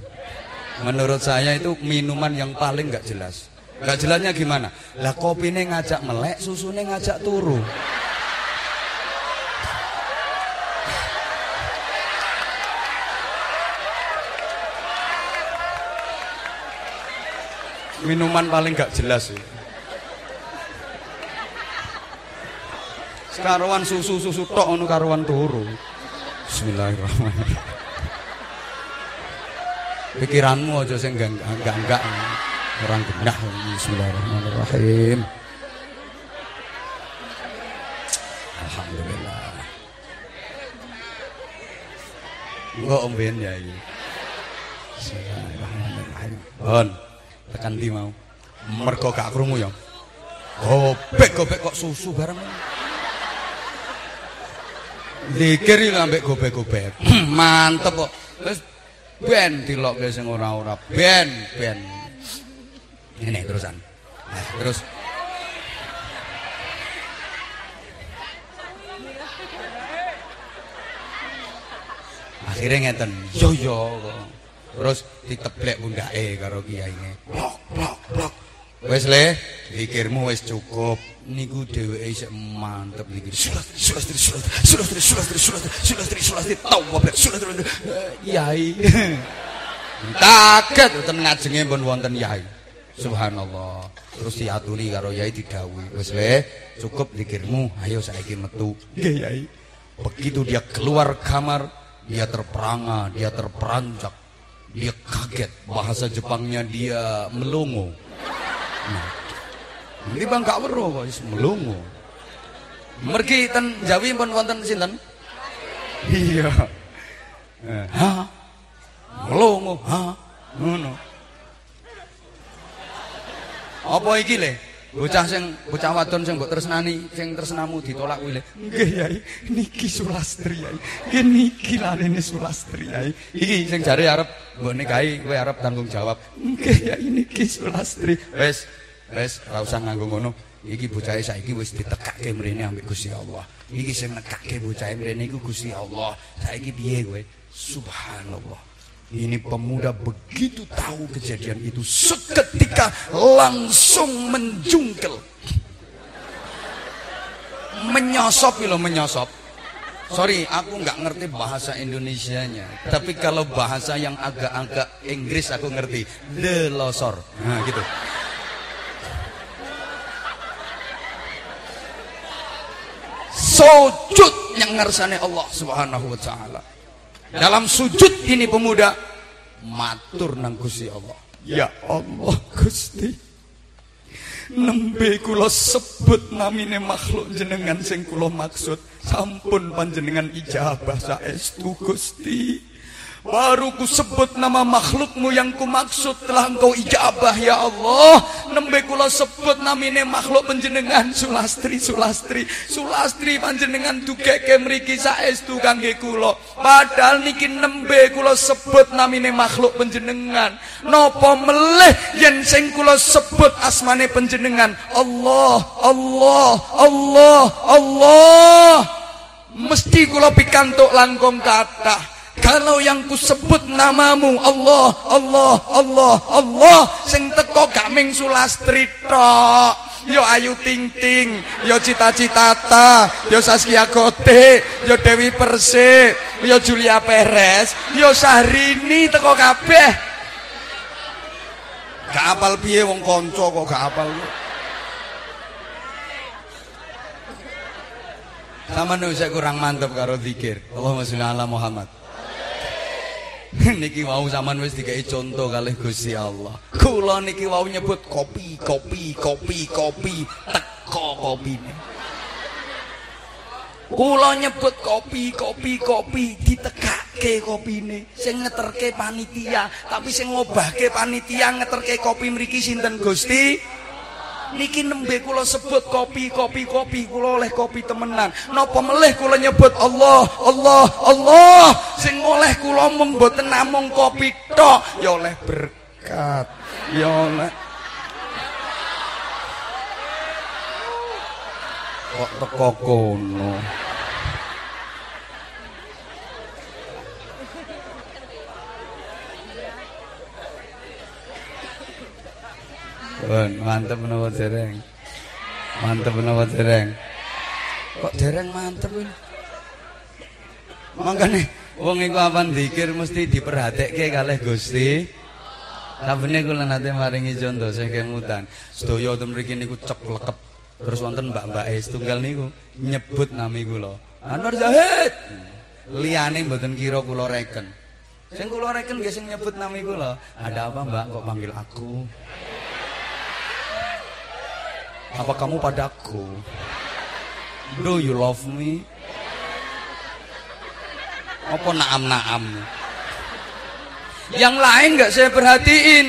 Menurut saya itu minuman yang paling nggak jelas. Gak jelasnya gimana? Lah kopine ngajak melek, susune ngajak turu. Minuman paling gak jelas sih. Sekaruan susu-susu tok ono karuan turu. Bismillahirrahmanirrahim. Pikiranmu aja sing enggak enggak enggak orang genah Bismillahirrahmanirrahim Alhamdulillah Enggak omben ya ini Bismillahirrahmanirrahim Bon tekan di mau mergo gak krungu ya gobek gobek kok susu bareng Dikir iki ambek gobek-gobek. Mantep kok. Wis ben dilokke sing ora-ora. Ben, ben. Ini terusan. Nah, terus akhirnya ngeten yo yo terus diteblek bundake karo kiyaine blok blok blok wis le pikirmu wis cukup niku dheweke isih mantep iki sulastri sulastri sulastri sulastri sulastri sulastri sulastri tau apa sulastri yai kaget wonten ngajenge pun wonten yai Subhanallah. Terus diaturi karo Yai didhawuhi, "Wis le, cukup zikirmu, ayo saiki metu." Nggih, Yai. Begitu dia keluar kamar, dia terperangah, dia terperanjak. Dia kaget, bahasa Jepangnya dia melongo. Nah. Ini bang gak weruh kok wis melongo. Mergi ten Jawi pun wonten sinten? Iya. Ha? Melongo, ha? Ngono. Apa iki le? Bocah sing bocah wadon sing mbok tresnani, sing tresnamu ditolak kuwi le. Nggih, Yai. Niki Sulastri, Yai. Nggih niki larene Sulastri, Yai. Iki sing jare arep mbok nikahi, kowe arep tanggung jawab. Nggih, Yai niki Sulastri. Wes, wes ora usah nganggo ngono. Iki bocahe saiki wis ditekake mrene ambek Gusti Allah. Iki sing nekake bocahe mrene iku Gusti Allah. Saiki piye kowe? Subhanallah. Ini pemuda begitu tahu kejadian itu seketika langsung menjungkel. Menyosop loh menyosop. Sorry, aku nggak ngerti bahasa Indonesianya. Tapi kalau bahasa yang agak-agak Inggris aku ngerti. The losor. Nah, gitu. sujud yang ngarsane Allah Subhanahu wa taala. Dalam sujud ini pemuda matur nang Gusti Allah. Ya Allah Gusti. Nembe kula sebut namine makhluk jenengan sing kula maksud sampun panjenengan ijabah saestu Gusti. Baru ku sebut nama makhlukmu yang ku maksud telah engkau ijabah ya Allah. Nembe kula sebut namine makhluk panjenengan Sulastri Sulastri. Sulastri panjenengan dugeke mriki saestu kangge kula. Padahal niki nembe kula sebut namine makhluk panjenengan. Napa meleh yen sing kula sebut asmane panjenengan Allah Allah Allah Allah. Mesti kula pikantuk langkung kathah. Kalau yang kusebut namamu Allah, Allah, Allah, Allah sing teko gak ming sulastri tok. Yo Ayu Ting Ting, yo Cita Citata, yo Saskia Gote, yo Dewi Persik, yo Julia Perez, yo Syahrini teko kabeh. Gak apal piye wong kanca kok gak apal. Sama saya kurang mantep karo zikir. Allahumma sholli ala Muhammad. niki wau zaman wis dikai contoh kalih Gusti Allah. Kula niki wau nyebut kopi, kopi, kopi, kopi, teko kopine. Kula nyebut kopi, kopi, kopi, ditekake kopine. Sing ngeterke panitia, tapi sing ngobahke panitia ngeterke kopi mriki sinten Gusti? niki nembe kula sebut kopi kopi kopi kula oleh kopi temenan napa melih kula nyebut Allah Allah Allah sing oleh kula mung mboten namung kopi tok ya oleh berkat ya oleh kok teko kono mantep menapa dereng? Mantep menapa dereng? Kok dereng mantep ini? Mangkane wong iku apan zikir mesti diperhatike kalih Gusti. Sabene kula nate maringi contoh sing kemutan. Sedaya ten mriki niku cek lekep. Terus wonten mbak-mbake setunggal niku nyebut nami kula. Anwar Zahid. Liyane mboten kira kula reken. Sing kula reken nggih sing nyebut nami kula. Ada apa, Mbak? Kok panggil aku? Apa kamu padaku? Do you love me? Apa naam-naam? Yang lain nggak saya perhatiin.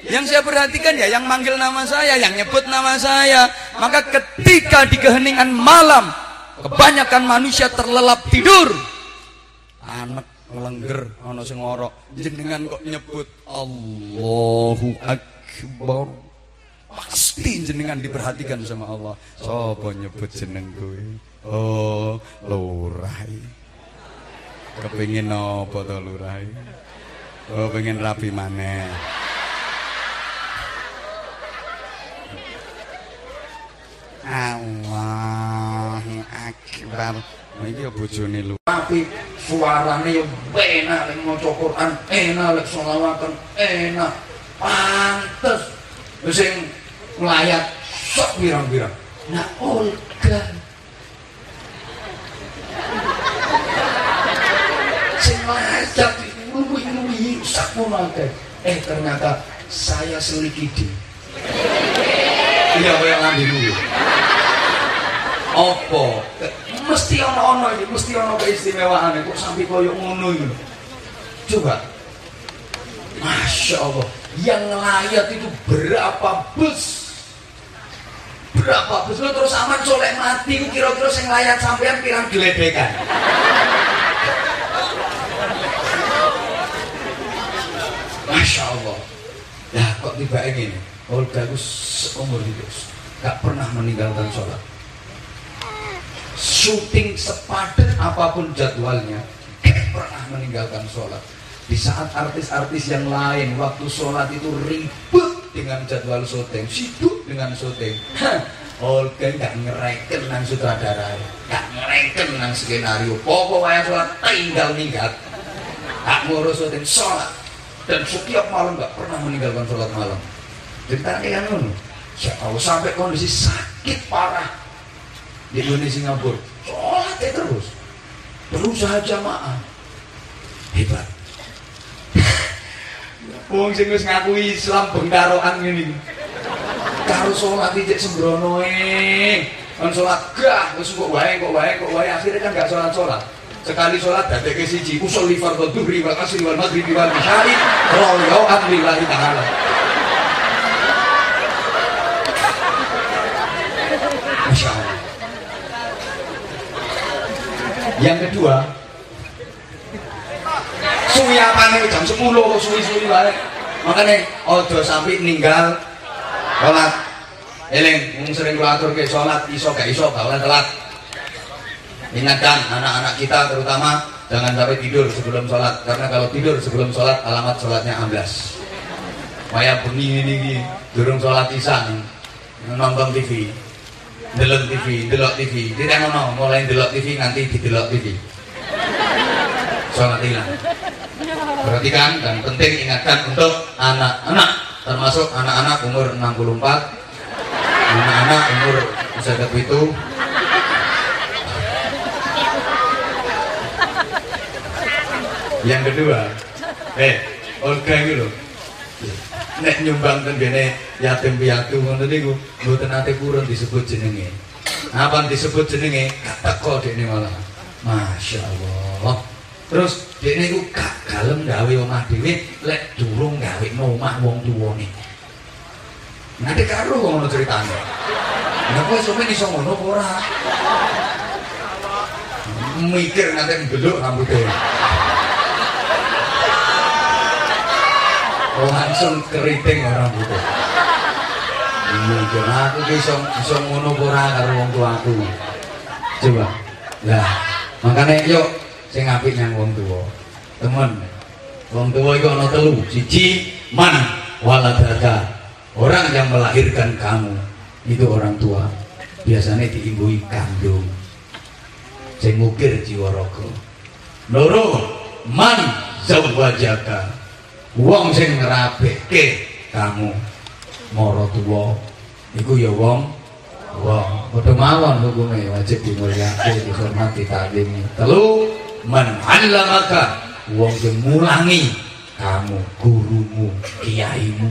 Yang saya perhatikan ya yang manggil nama saya, yang nyebut nama saya. Maka ketika di keheningan malam, kebanyakan manusia terlelap tidur. Anak melengger ana sing ngorok, jenengan kok nyebut Allahu Akbar. Pasti jenengan diperhatikan sama Allah. Sopo nyebut jeneng gue? Oh, lurai. Kepingin apa to lurai? Oh, pengen rapi mana? Allah Akbar. Nah, iki ya bojone lu. Tapi suarane yo enak lek maca Quran, enak lek selawatan, enak. Pantes. Sing melayat sok pirang-pirang. Nah, Olga. Sing ngajak luwi-luwi sakmono Eh ternyata saya selikidi. Iya kaya ngambil dulu. Apa? Mesti ono-ono ini, mesti ono keistimewaan kok sampai koyo ngono ini. Coba. Masya Allah, yang ngelayat itu berapa bus? Berapa bus? Lo terus aman soleh mati, kira-kira yang layat sampean pirang geledekan. Masya Allah. Nah kok tiba ini? Olga itu seumur hidup gak pernah meninggalkan sholat. Syuting sepadat apa pun jadwalnya, gak pernah meninggalkan sholat. Di saat artis-artis yang lain waktu sholat itu ribut dengan jadwal syuting, sibuk dengan syuting. Olga gak ngereken nang sutradara, gak ngereken nang skenario. Pokoknya sholat tinggal minggat, gak ngurus syuting sholat. Dan setiap malam gak pernah meninggalkan sholat malam. Cerita kayak ngono. Ya Allah sampai kondisi sakit parah di Indonesia Singapura praktek terus. Berusaha jamaah. Hebat. Wong sing wis ngaku Islam bengkaroan ngene karo salat iki sembrono e. Kan salat gah wis kok wae kok wae kok wae. Akhirnya kan gak salat-salat sekali sholat dadek ke siji. Usul li fardhu dhuhri wal asri wal maghribi wal isya'i royoan lillahi ta'ala. Masya Allah. Yang kedua suwi apane? Jam 10 suwi-suwi wae makanya ojo sampai ninggal sholat. Eling mung sering kula aturke sholat iso gak iso gak telat ingatkan anak-anak kita terutama jangan sampai tidur sebelum sholat. Karena kalau tidur sebelum sholat alamat sholatnya amblas. Maya bunyi ini durung sholat isya nonton TV delok TV delok TV tidak nono mulai delok TV nanti didelok TV sholat hilang. Perhatikan dan penting ingatkan untuk anak-anak termasuk anak-anak umur 64 anak-anak umur bisa itu yang kedua eh Olga itu loh. Nek nyumbang kan bene yatim piatu ngono niku mboten nate purun disebut jenenge. Apa disebut jenenge teko dekne malah. Masya Allah terus dekne iku gak galem gawe omah dhewe lek durung gawe omah wong tuwane nanti karo ngono ceritane. Nah, kok sampe iso ngono ora? Mikir nanti beluk rambutnya. Langsung keriting orang gitu. Iya aku bisa bisa ngono ora karo wong tuaku coba. Lah makanya yuk sing apik nang wong tua. Temen. Wong tua itu ana telu. Siji man waladaka orang yang melahirkan kamu itu orang tua. Biasanya diimbui kandung. Sing ngukir jiwa roko loro man zawajaka wong sing ngrapike kamu mara tuwa iku ya wong wong. Padha mawon hukume wajib dimulyake dihormati ta'limi. Telu man 'allamaka wong sing mulangi kamu gurumu kiaimu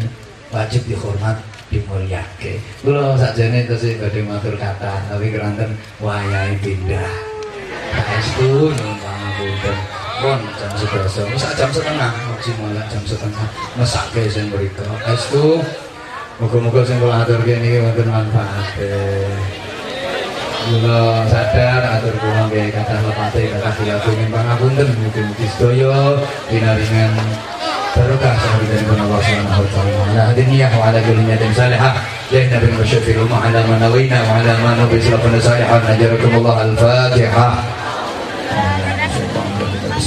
wajib dihormat dimulyake. Kula sakjane tesih badhe matur kata tapi keranten wayahe pindah. Pangapunten pun jam sebelas masak jam setengah maksimal jam setengah masak ke sing mriko estu muga-muga sing kula aturke niki wonten manfaate Kula sadar atur kula nggih kathah lepate kathah kula pengin pangapunten mugi-mugi sedaya pinaringan barokah sahabat Allah Subhanahu wa taala. Ala hadiniyah wa ala kulli niyatin salihah. Ya Nabi wa ala ma nawina wa ala ma nabi sallallahu alaihi wasallam.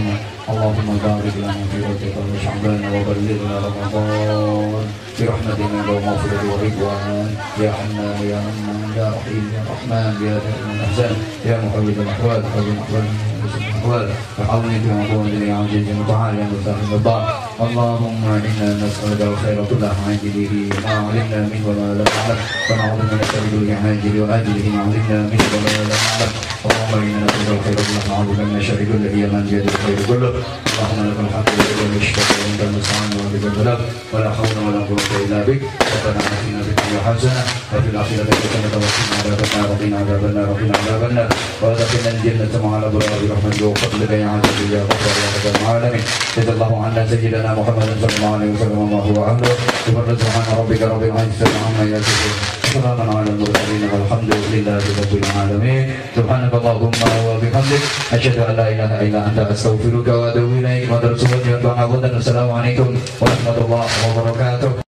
عصونا اللهم بارك لنا في رجب وشعبان وبلغنا رمضان برحمتك ومغفرة ورضوان. يا حنان يا منان يا رحيم يا رحمن يا دائم الاحزان يا محمد الاحوال قبل الاحوال الاحوال وحولني بما قوم لي عزيز وتعالى يا مستحيل الضال اللهم إنا نسألك الخير كله عاجله ما علمنا منه وما لم نعلم. ونعوذ من الشر عاجله وآجله ما علمنا منه وما لم نعلم. اللهم إنا نسألك الخير كله ونعوذ من الشر كله هي من بيده الخير كله. اللهم لك الحمد ولك الشكر وأنت المستعان وبك البلاغ ولا حول ولا قوة إلا بك. ربنا آتنا في حسنه وفي الاخره حسنه وقنا عذاب النار وقنا عذاب النار وقنا عذاب النار وادخلنا الجنه مع الابرار برحمتك وفضلك يا عزيز يا غفار يا رب العالمين جزا الله عنا سيدنا محمد صلى الله عليه وسلم وما هو اهله سبحان ربك رب العزه عما يصفون سلام على المرسلين والحمد لله رب العالمين سبحانك اللهم وبحمدك أشهد أن لا إله إلا أنت أستغفرك وأتوب إليك Assalamualaikum warahmatullahi wabarakatuh